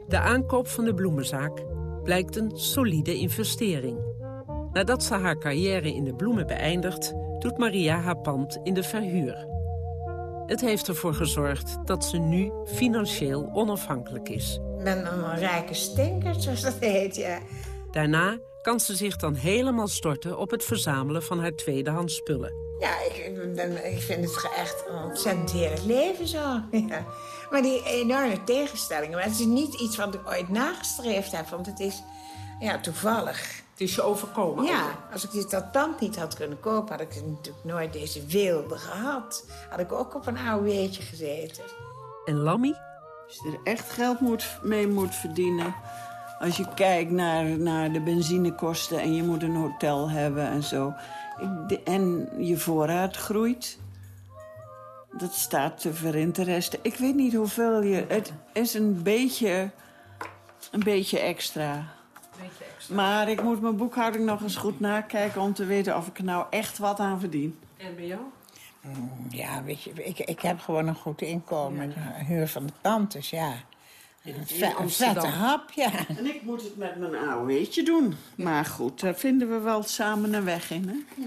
De aankoop van de bloemenzaak blijkt een solide investering. Nadat ze haar carrière in de bloemen beëindigt... doet Maria haar pand in de verhuur. Het heeft ervoor gezorgd dat ze nu financieel onafhankelijk is. Ik ben een rijke stinker, zoals dat heet, ja. Daarna kan ze zich dan helemaal storten op het verzamelen van haar tweedehands spullen. Ja, ik, ik vind het echt een ontzettend heerlijk leven zo. [laughs] Ja. Maar die enorme tegenstellingen, maar het is niet iets wat ik ooit nagestreefd heb, want het is ja, toevallig. Het is je overkomen? Ja, als ik dit dat pand niet had kunnen kopen, had ik natuurlijk nooit deze wilde gehad. Had ik ook op een weetje gezeten. En Lammy? Als je er echt geld moet, mee moet verdienen... als je kijkt naar, naar de benzinekosten en je moet een hotel hebben en zo... Ik, de- en je voorraad groeit... dat staat te ver in te resten. Ik weet niet hoeveel je... Het is een beetje, een beetje extra. Maar ik moet mijn boekhouding nog eens goed nakijken... om te weten of ik er nou echt wat aan verdien. En bij jou? Ja, weet je, ik, ik heb gewoon een goed inkomen. Een huur van de pand, dus ja. Een, vette hap, ja. En ik moet het met mijn AOW'tje doen. Maar goed, daar vinden we wel samen een weg in, hè?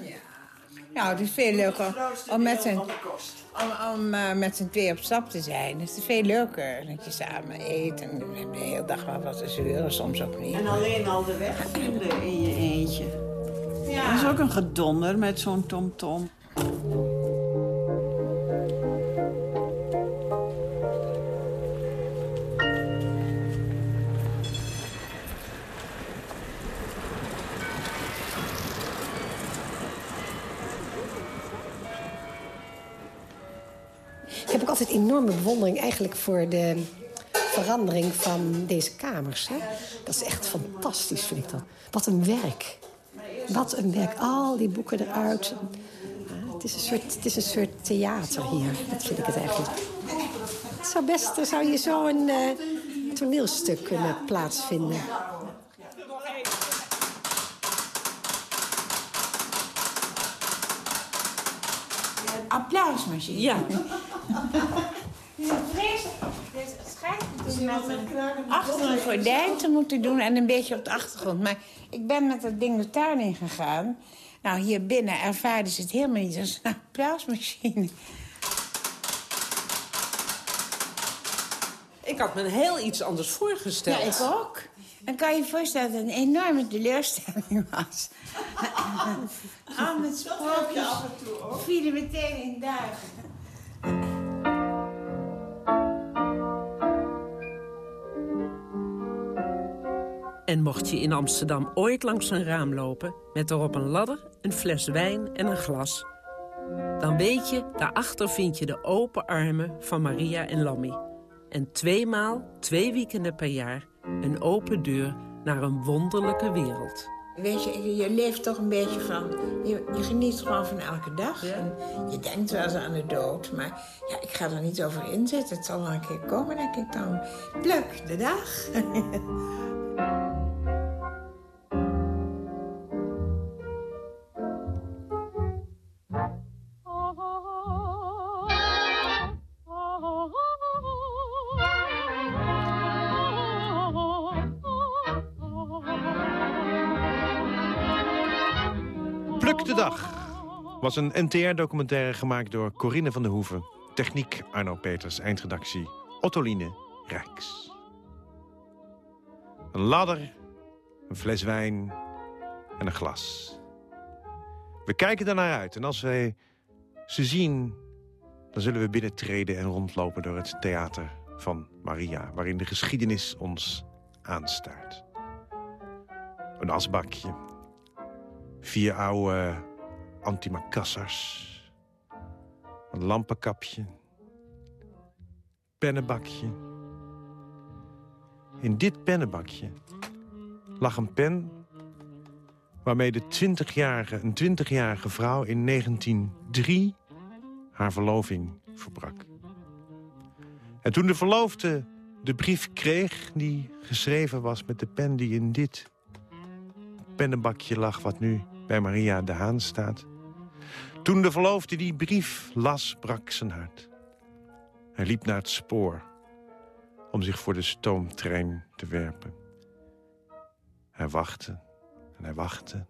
Nou, het is veel leuker om met deel om, om, eh, met z'n twee op stap te zijn. Het is veel leuker dat je samen eet en we hebben de hele dag wel wat te zeuren, soms ook niet. En alleen al de weg vinden in je eentje. Dat is ook een gedonder met zo'n tomtom. Enorme bewondering eigenlijk voor de verandering van deze kamers. Hè? Dat is echt fantastisch, vind ik dat. Wat een werk. Wat een werk. Al die boeken eruit. Het, is een soort, het is een soort theater hier. Dat vind ik het eigenlijk. Het zou best, er zou hier zo een eh, toneelstuk kunnen plaatsvinden. Applausmachine. Ja. [laughs] Het schijnt dus met een achter een gordijn te moeten doen en een beetje op de achtergrond. Maar ik ben met dat ding de tuin ingegaan. Nou, hier binnen ervaarden ze het helemaal niet als een applausmachine. Ik had me heel iets anders voorgesteld. Ja, ik ook. Dan kan je je voorstellen dat het een enorme teleurstelling was. Al met sprookjes vielen meteen in duigen. En mocht je in Amsterdam ooit langs een raam lopen... met erop een ladder, een fles wijn en een glas... dan weet je, daarachter vind je de open armen van Maria en Lammy. En tweemaal, twee weekenden per jaar... een open deur naar een wonderlijke wereld. Weet je, je- leeft toch een beetje van... Je, je geniet gewoon van elke dag. En je denkt wel eens aan de dood. Maar ja, ik ga er niet over inzetten. Het zal wel een keer komen, denk ik dan. Pluk de dag. [laughs] was een NTR-documentaire gemaakt door Corinne van der Hoeven. Techniek Arno Peters, eindredactie Ottoline Rijks. Een ladder, een fles wijn en een glas. We kijken er naar uit en als wij ze zien... dan zullen we binnentreden en rondlopen door het theater van Maria... waarin de geschiedenis ons aanstaart. Een asbakje. Vier oude antimacassars. Een lampenkapje. Pennenbakje. In dit pennenbakje lag een pen waarmee de 20-jarige, een 20-jarige vrouw in 1903 haar verloving verbrak. En toen de verloofde de brief kreeg die geschreven was met de pen die in dit pennenbakje lag... wat nu bij Maria de Haan staat. Toen de verloofde die brief las, brak zijn hart. Hij liep naar het spoor om zich voor de stoomtrein te werpen. Hij wachtte en hij wachtte.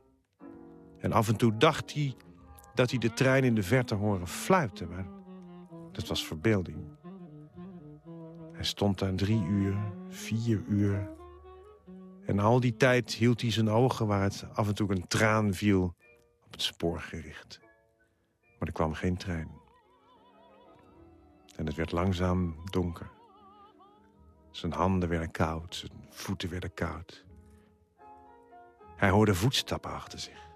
En af en toe dacht hij dat hij de trein in de verte horen fluiten, maar dat was verbeelding. Hij stond daar drie uur, vier uur. En al die tijd hield hij zijn ogen waar het af en toe een traan viel op het spoor gericht. Maar er kwam geen trein. En het werd langzaam donker. Zijn handen werden koud, zijn voeten werden koud. Hij hoorde voetstappen achter zich.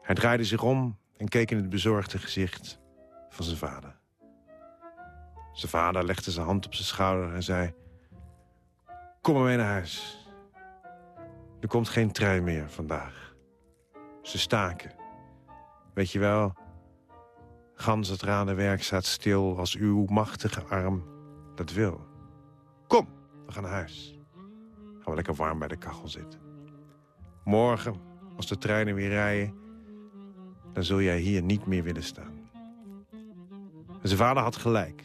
Hij draaide zich om en keek in het bezorgde gezicht van zijn vader. Zijn vader legde zijn hand op zijn schouder en zei... Kom maar mee naar huis. Er komt geen trein meer vandaag. Ze staken. Weet je wel, gans het radenwerk staat stil als uw machtige arm dat wil. Kom, we gaan naar huis. Gaan we lekker warm bij de kachel zitten. Morgen, als de treinen weer rijden... dan zul jij hier niet meer willen staan. Zijn vader had gelijk.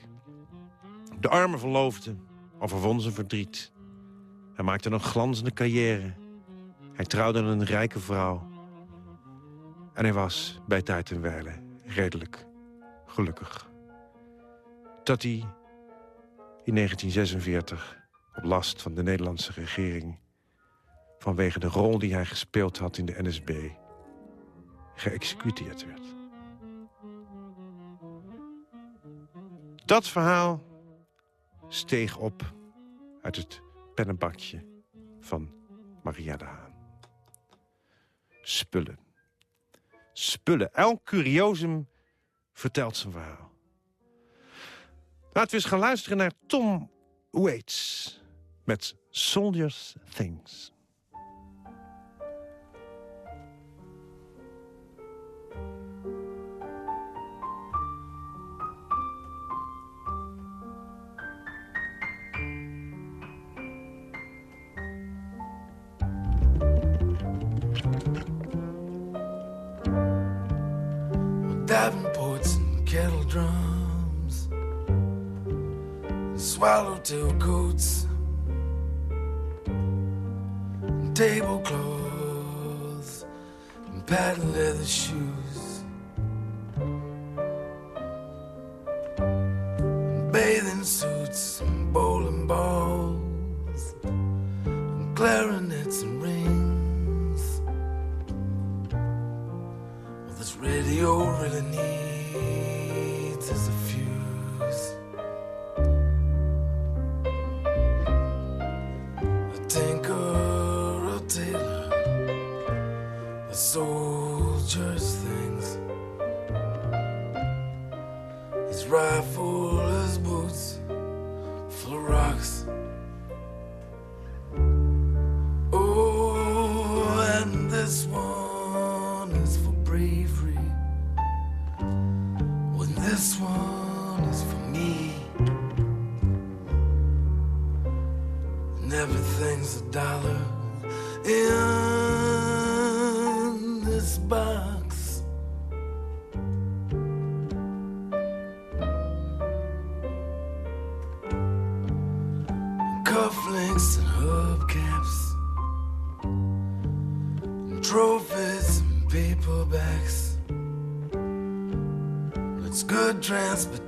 De arme verloofde overwon zijn verdriet. Hij maakte een glanzende carrière. Hij trouwde een rijke vrouw. En hij was bij tijd en wijle redelijk gelukkig. Dat hij in 1946 op last van de Nederlandse regering... vanwege de rol die hij gespeeld had in de NSB... geëxecuteerd werd. Dat verhaal steeg op uit het pennenbakje van Maria de Haan. Spullen. Spullen. Elk curiosum vertelt zijn verhaal. Laten we eens gaan luisteren naar Tom Waits met Soldiers Things. Coats, and tablecloths, and patent leather shoes,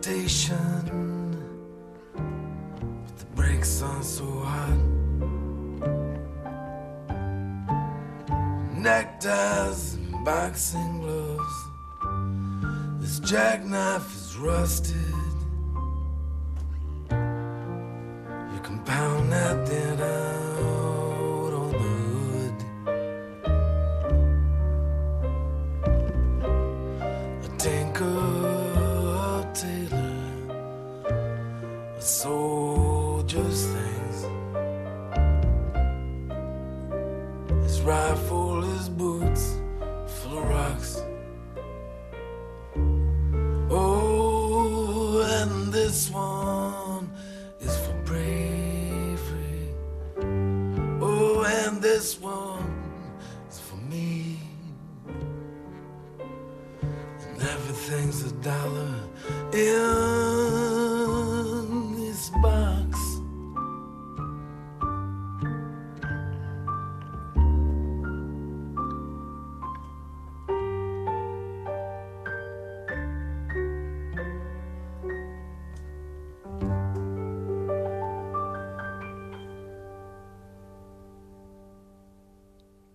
transportation, but the brakes aren't so hot. Neckties and boxing gloves. This jackknife is rusted. You can pound that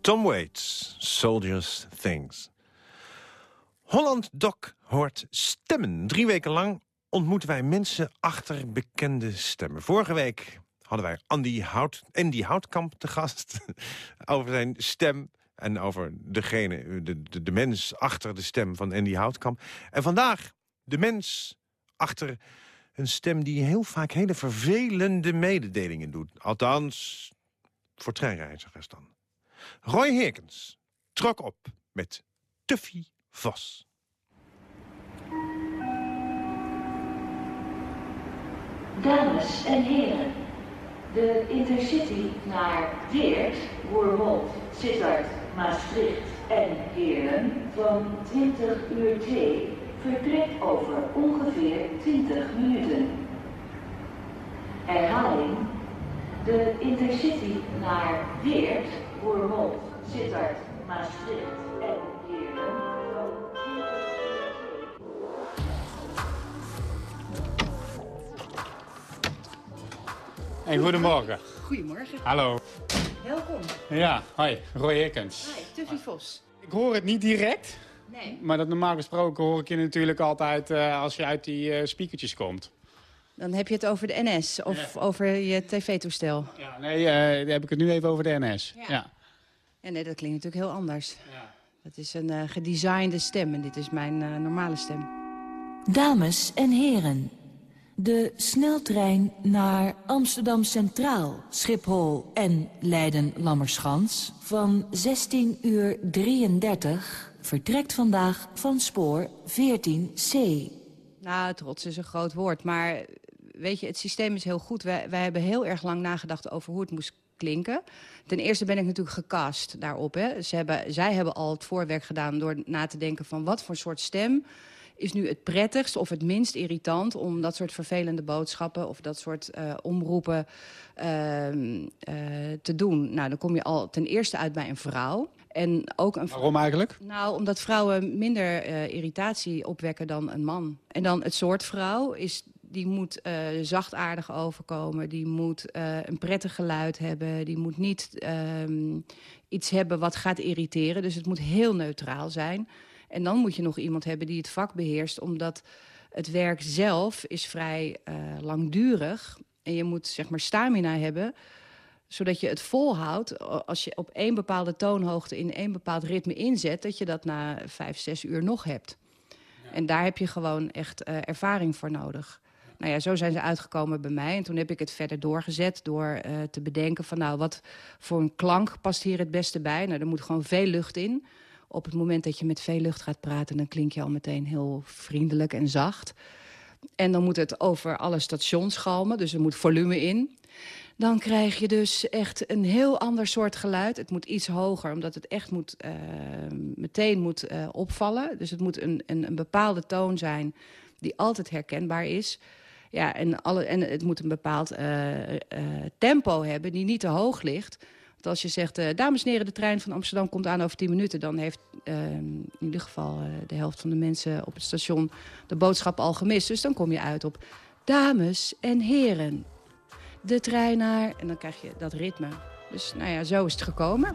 Tom Waits, Soldiers Things. Holland Doc hoort stemmen. Drie weken lang ontmoeten wij mensen achter bekende stemmen. Vorige week hadden wij Andy, Hout, Andy Houtkamp te gast [laughs] over zijn stem... en over degene, de, de, de mens achter de stem van Andy Houtkamp. En vandaag de mens achter een stem die heel vaak hele vervelende mededelingen doet. Althans, voor treinreizigers dan. Roy Herkens trok op met Tuffy Vos. Dames en heren, de Intercity naar Weert, Roermond, Sittard, Maastricht en Heerlen van 20 uur 2 vertrekt over ongeveer 20 minuten. Herhaling, de Intercity naar Weert, Roermond, Sittard, Maastricht en Heerlen van 20 uur 2. Hey, goedemorgen. Goedemorgen. Hallo. Welkom. Ja, hoi, Roy Hickens. Hi, Tuffy Vos. Ik hoor het niet direct, Nee. maar dat normaal gesproken hoor ik je natuurlijk altijd eh, als je uit die eh speakertjes komt. Dan heb je het over de NS of over je tv-toestel. Ja, nee, eh, dan heb ik het nu even over de NS. Ja. Ja. Ja, nee, dat klinkt natuurlijk heel anders. Dat is een eh gedesignde stem en dit is mijn eh, normale stem. Dames en heren, de sneltrein naar Amsterdam Centraal, Schiphol en Leiden-Lammerschans van 16 uur 33 vertrekt vandaag van spoor 14C. Nou, trots is een groot woord, maar weet je, het systeem is heel goed. Wij, wij hebben heel erg lang nagedacht over hoe het moest klinken. Ten eerste ben ik natuurlijk gecast daarop. Hè. Ze hebben, zij hebben al het voorwerk gedaan door na te denken van wat voor soort stem is nu het prettigst of het minst irritant om dat soort vervelende boodschappen of dat soort eh, omroepen ehm, eh, te doen. Nou, dan kom je al ten eerste uit bij een vrouw. En ook een Waarom eigenlijk? nou, omdat vrouwen minder eh, irritatie opwekken dan een man. En dan het soort vrouw is, die moet eh, zachtaardig overkomen. Die moet eh, een prettig geluid hebben. Die moet niet ehm, iets hebben wat gaat irriteren. Dus het moet heel neutraal zijn. En dan moet je nog iemand hebben die het vak beheerst. Omdat het werk zelf is vrij eh, langdurig. En je moet zeg maar stamina hebben zodat je het volhoudt als je op één bepaalde toonhoogte in één bepaald ritme inzet, dat je dat na vijf, zes uur nog hebt. En daar heb je gewoon echt ervaring voor nodig. Nou ja, zo zijn ze uitgekomen bij mij. En toen heb ik het verder doorgezet door eh, te bedenken van nou, wat voor een klank past hier het beste bij? Nou, er moet gewoon veel lucht in. Op het moment dat je met veel lucht gaat praten, dan klink je al meteen heel vriendelijk en zacht. En dan moet het over alle stations galmen, dus er moet volume in. Dan krijg je dus echt een heel ander soort geluid. Het moet iets hoger, omdat het echt moet, eh, meteen moet eh, opvallen. Dus het moet een, een, een bepaalde toon zijn die altijd herkenbaar is. Ja, en, alle, en het moet een bepaald eh, eh, tempo hebben die niet te hoog ligt. Dat als je zegt, eh, dames en heren, de trein van Amsterdam komt aan over 10 minuten... dan heeft uh, in ieder geval de helft van de mensen op het station de boodschap al gemist. Dus dan kom je uit op dames en heren. De trein naar... En dan krijg je dat ritme. Dus nou ja, zo is het gekomen.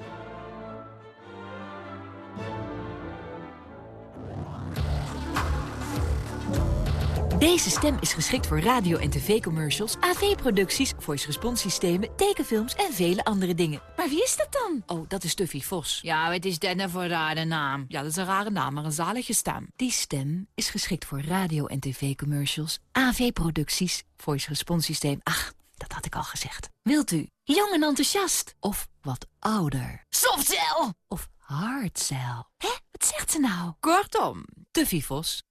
Deze stem is geschikt voor radio- en tv-commercials, AV-producties, voice-response systemen, tekenfilms en vele andere dingen. Maar wie is dat dan? Oh, dat is Tuffy Vos. Ja, het is Denne voor een rare naam. Ja, dat is een rare naam, maar een zalige stem. Die stem is geschikt voor radio- en tv-commercials, AV-producties, voice-response systeem. Ach, dat had ik al gezegd. Wilt u jong en enthousiast of wat ouder? Softcell! Of hardcell? Hé, wat zegt ze nou? Kortom, Tuffy Vos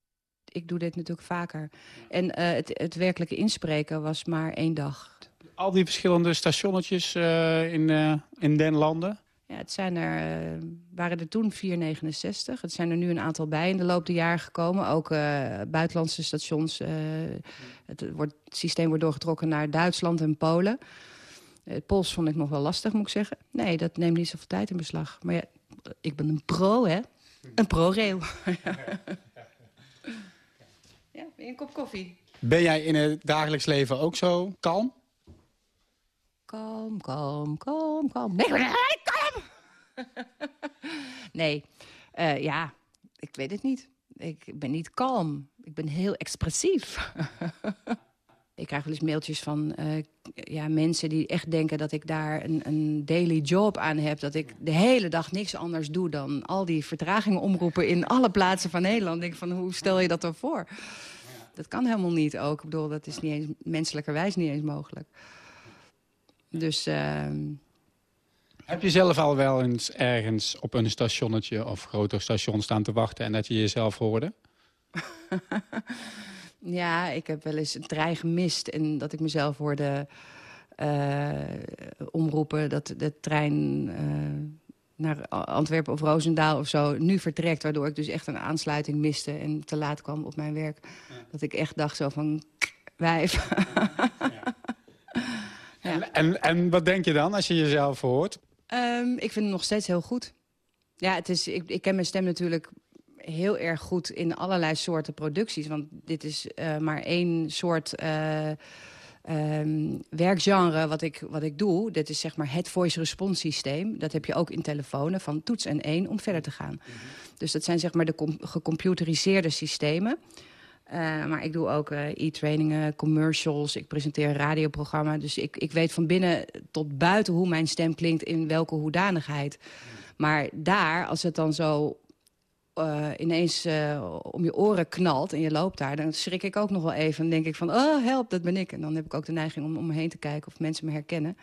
ik doe dit natuurlijk vaker. En uh, het, het werkelijke inspreken was maar één dag. Al die verschillende stationnetjes uh, in, uh, in den landen? Ja, het zijn er, waren er toen 469. Het zijn er nu een aantal bij in de loop der jaren gekomen. Ook buitenlandse stations. Het, wordt, het systeem wordt doorgetrokken naar Duitsland en Polen. Het Pools vond ik nog wel lastig, moet ik zeggen. Nee, dat neemt niet zoveel tijd in beslag. Maar ja, ik ben een pro, hè? Een pro-rail. Ja, [laughs] een kop koffie. Ben jij in het dagelijks leven ook zo kalm? Kalm, kalm, kalm, kalm. Nee, kalm! nee, uh, ja, ik weet het niet. Ik ben niet kalm. Ik ben heel expressief. [laughs] ik krijg wel eens mailtjes van uh, ja, mensen die echt denken dat ik daar een, een daily job aan heb. Dat ik de hele dag niks anders doe dan al die vertragingen omroepen in alle plaatsen van Nederland. Ik denk van, hoe stel je dat dan voor? Dat kan helemaal niet ook. Ik bedoel, dat is niet eens, menselijkerwijs niet eens mogelijk. Dus... Uh... Heb je zelf al wel eens ergens op een stationnetje of groter station staan te wachten... en dat je jezelf hoorde? [laughs] ja, ik heb wel eens een trein gemist en dat ik mezelf hoorde uh, omroepen... dat de trein uh, naar Antwerpen of Roosendaal of zo nu vertrekt... waardoor ik dus echt een aansluiting miste en te laat kwam op mijn werk. Ja. Dat ik echt dacht zo van, [laughs] wijf. [laughs] Ja. En, en, en wat denk je dan als je jezelf hoort? Um, ik vind het nog steeds heel goed. Ja, het is, ik, ik ken mijn stem natuurlijk heel erg goed in allerlei soorten producties. Want dit is uh, maar één soort... Uh, um, werkgenre wat ik, wat ik doe, dat is zeg maar het voice-response systeem. Dat heb je ook in telefoons van toets en één om verder te gaan. Mm -hmm. Dus dat zijn zeg maar de gecomputeriseerde systemen. Uh, maar ik doe ook uh, e-trainingen, commercials, ik presenteer een radioprogramma. Dus ik, ik weet van binnen tot buiten hoe mijn stem klinkt in welke hoedanigheid. Maar daar, als het dan zo uh, ineens uh, om je oren knalt en je loopt daar... dan schrik ik ook nog wel even en denk ik van, oh, help, dat ben ik. En dan heb ik ook de neiging om om me heen te kijken of mensen me herkennen.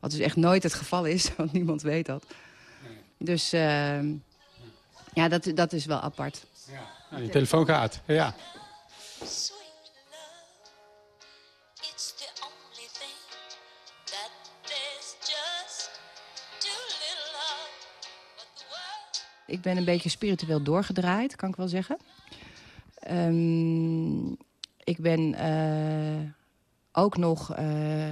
Wat dus echt nooit het geval is, [laughs] want niemand weet dat. Dus uh, ja, dat, dat is wel apart. Ja. Nou, je telefoon gaat, ja. Ik ben een beetje spiritueel doorgedraaid, kan ik wel zeggen. Um, ik ben uh, ook nog uh,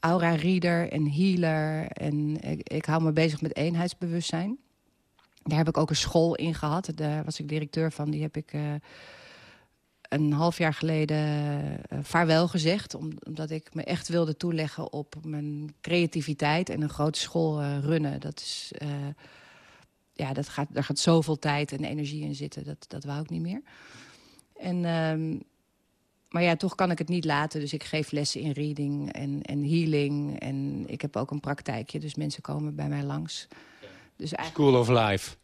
aura-reader en healer. En ik, hou me bezig met eenheidsbewustzijn. Daar heb ik ook een school in gehad. Daar was ik directeur van. Die heb ik uh, een half jaar geleden vaarwel gezegd. Omdat ik me echt wilde toeleggen op mijn creativiteit. En een grote school runnen. Dat is ja, dat gaat, daar gaat zoveel tijd en energie in zitten. Dat, dat wou ik niet meer. En, um, maar ja, toch kan ik het niet laten. Dus ik geef lessen in reading en, en healing. En ik heb ook een praktijkje. Dus mensen komen bij mij langs. Dus School of Life.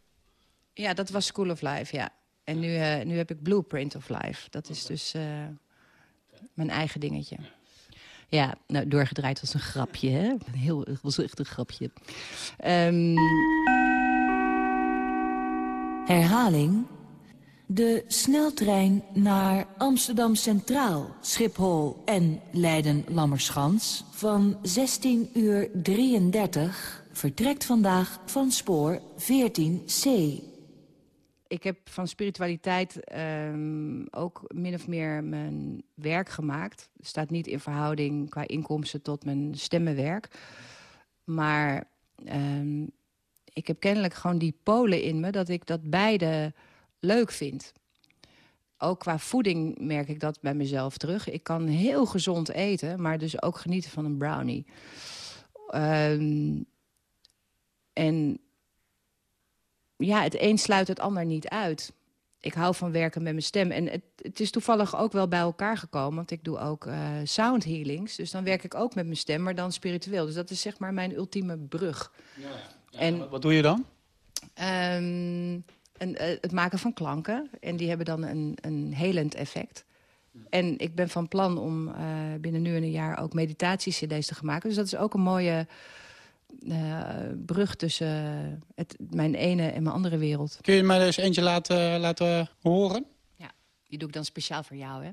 Ja, dat was School of Life, ja. En nu, uh, nu heb ik Blueprint of Life. Dat is dus uh, mijn eigen dingetje. Ja, nou, doorgedraaid was een grapje, hè? Een heel, was echt een grapje. Um, Herhaling. De sneltrein naar Amsterdam Centraal, Schiphol en Leiden-Lammerschans... van 16 uur 33 vertrekt vandaag van spoor 14C. Ik heb van spiritualiteit um, ook min of meer mijn werk gemaakt. Staat niet in verhouding qua inkomsten tot mijn stemmenwerk. Maar ehm, ik heb kennelijk gewoon die polen in me... dat ik dat beide leuk vind. Ook qua voeding merk ik dat bij mezelf terug. Ik kan heel gezond eten, maar dus ook genieten van een brownie. Ehm, en ja, het een sluit het ander niet uit. Ik hou van werken met mijn stem. En het, het is toevallig ook wel bij elkaar gekomen. Want ik doe ook uh, sound healings. Dus dan werk ik ook met mijn stem, maar dan spiritueel. Dus dat is zeg maar mijn ultieme brug. Ja. En, wat doe je dan? Um, een, uh, het maken van klanken. En die hebben dan een, een helend effect. En ik ben van plan om uh, binnen nu en een jaar ook meditatie-cd's te gaan maken. Dus dat is ook een mooie uh, brug tussen het, mijn ene en mijn andere wereld. Kun je mij er eens eentje laten, laten horen? Ja, die doe ik dan speciaal voor jou, hè?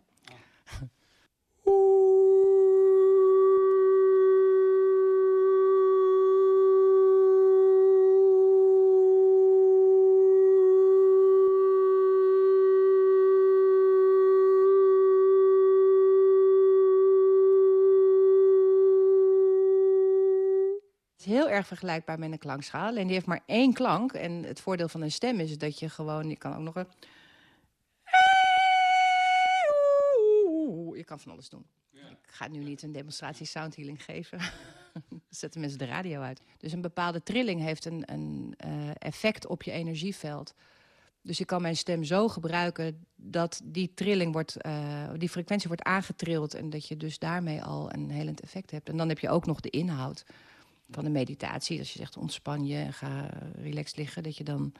Heel erg vergelijkbaar met een klankschaal. En die heeft maar één klank. En het voordeel van een stem is dat je gewoon... Je kan ook nog een... Je kan van alles doen. Ja. Ik ga nu niet een demonstratie soundhealing geven. [laughs] zetten mensen de radio uit. Dus een bepaalde trilling heeft een, een uh, effect op je energieveld. Dus ik kan mijn stem zo gebruiken dat die trilling wordt, uh, die frequentie wordt aangetrild en dat je dus daarmee al een helend effect hebt. En dan heb je ook nog de inhoud van de meditatie. Als je zegt ontspan je en ga relaxed liggen, dat je dan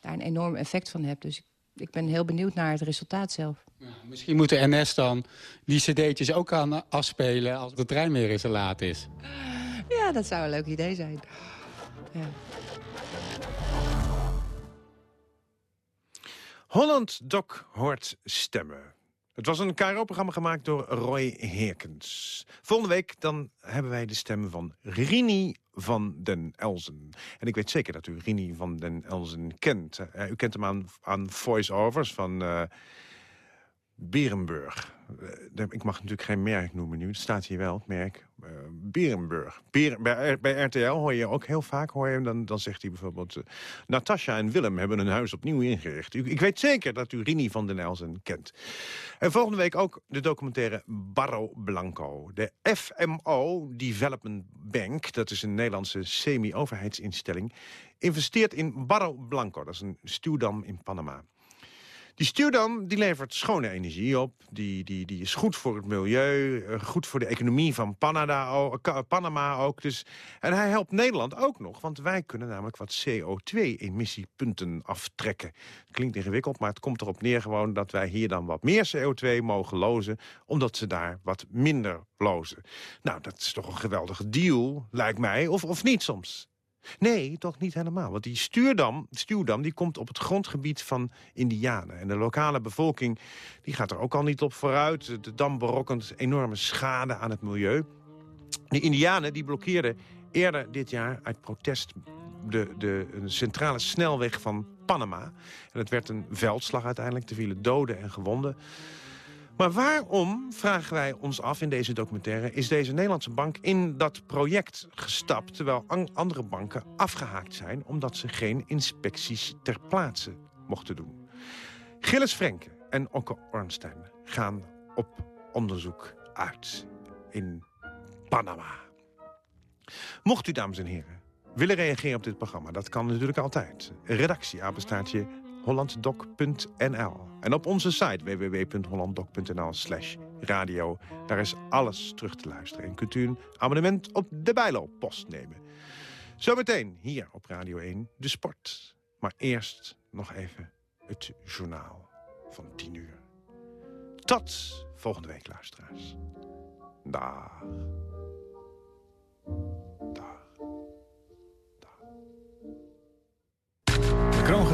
daar een enorm effect van hebt. Dus ik, ik ben heel benieuwd naar het resultaat zelf. Ja, misschien moet de NS dan die cd'tjes ook aan afspelen als de trein weer eens te laat is. Ja, dat zou een leuk idee zijn. Ja. Holland Doc hoort stemmen. Het was een KRO-programma gemaakt door Roy Heerkens. Volgende week dan hebben wij de stem van Rini van den Elzen. En ik weet zeker dat u Rini van den Elzen kent. Uh, u kent hem aan, aan voice-overs van uh, Berenburg. Uh, ik mag natuurlijk geen merk noemen nu. Het staat hier wel, het merk. Uh, Berenburg. Beren, bij, RTL hoor je ook heel vaak, hoor je dan, dan zegt hij bijvoorbeeld... Uh, Natasja en Willem hebben een huis opnieuw ingericht. Ik weet zeker dat u Rini van den Elzen kent. En volgende week ook de documentaire Barro Blanco. De FMO Development Bank, dat is een Nederlandse semi-overheidsinstelling... investeert in Barro Blanco, dat is een stuwdam in Panama. Die stuwdam die levert schone energie op. Die, die, die is goed voor het milieu, goed voor de economie van Panama ook. Dus, en hij helpt Nederland ook nog, want wij kunnen namelijk wat CO2-emissiepunten aftrekken. Klinkt ingewikkeld, maar het komt erop neer gewoon dat wij hier dan wat meer CO2 mogen lozen, omdat ze daar wat minder lozen. Nou, dat is toch een geweldige deal, lijkt mij, of, of niet soms? Nee, toch niet helemaal. Want die stuurdam, stuwdam die komt op het grondgebied van Indianen. En de lokale bevolking die gaat er ook al niet op vooruit. De dam berokkent enorme schade aan het milieu. De Indianen die blokkeerden eerder dit jaar uit protest de, de centrale snelweg van Panama. En het werd een veldslag uiteindelijk. Er vielen doden en gewonden. Maar waarom, vragen wij ons af in deze documentaire... is deze Nederlandse bank in dat project gestapt... terwijl andere banken afgehaakt zijn... omdat ze geen inspecties ter plaatse mochten doen? Gilles Frenke en Okke Ornstein gaan op onderzoek uit in Panama. Mocht u, dames en heren, willen reageren op dit programma... dat kan natuurlijk altijd. Redactie, apenstaartje hollanddoc.nl. En op onze site www.hollanddoc.nl slash radio. Daar is alles terug te luisteren. En kunt u een abonnement op de Bijlo-post nemen. Zometeen hier op Radio 1 de sport. Maar eerst nog even het journaal van 10 uur. Tot volgende week, luisteraars. Dag.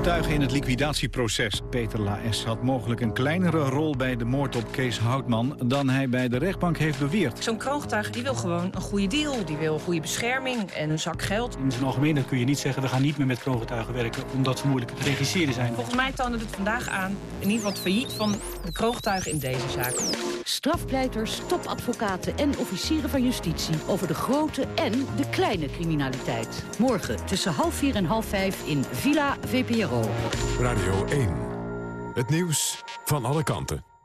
Kroongetuige in het liquidatieproces. Peter Laes had mogelijk een kleinere rol bij de moord op Kees Houtman... dan hij bij de rechtbank heeft beweerd. Zo'n kroongetuige die wil gewoon een goede deal. Die wil goede bescherming en een zak geld. In zijn algemeenheid kun je niet zeggen... we gaan niet meer met kroongetuigen werken omdat ze moeilijk te regisseren zijn. Volgens mij toonde het vandaag aan in ieder geval het failliet van de kroongetuigen in deze zaak. Strafpleiters, topadvocaten en officieren van justitie... over de grote en de kleine criminaliteit. Morgen tussen half vier en half vijf in Villa VPRO. Radio 1. Het nieuws van alle kanten.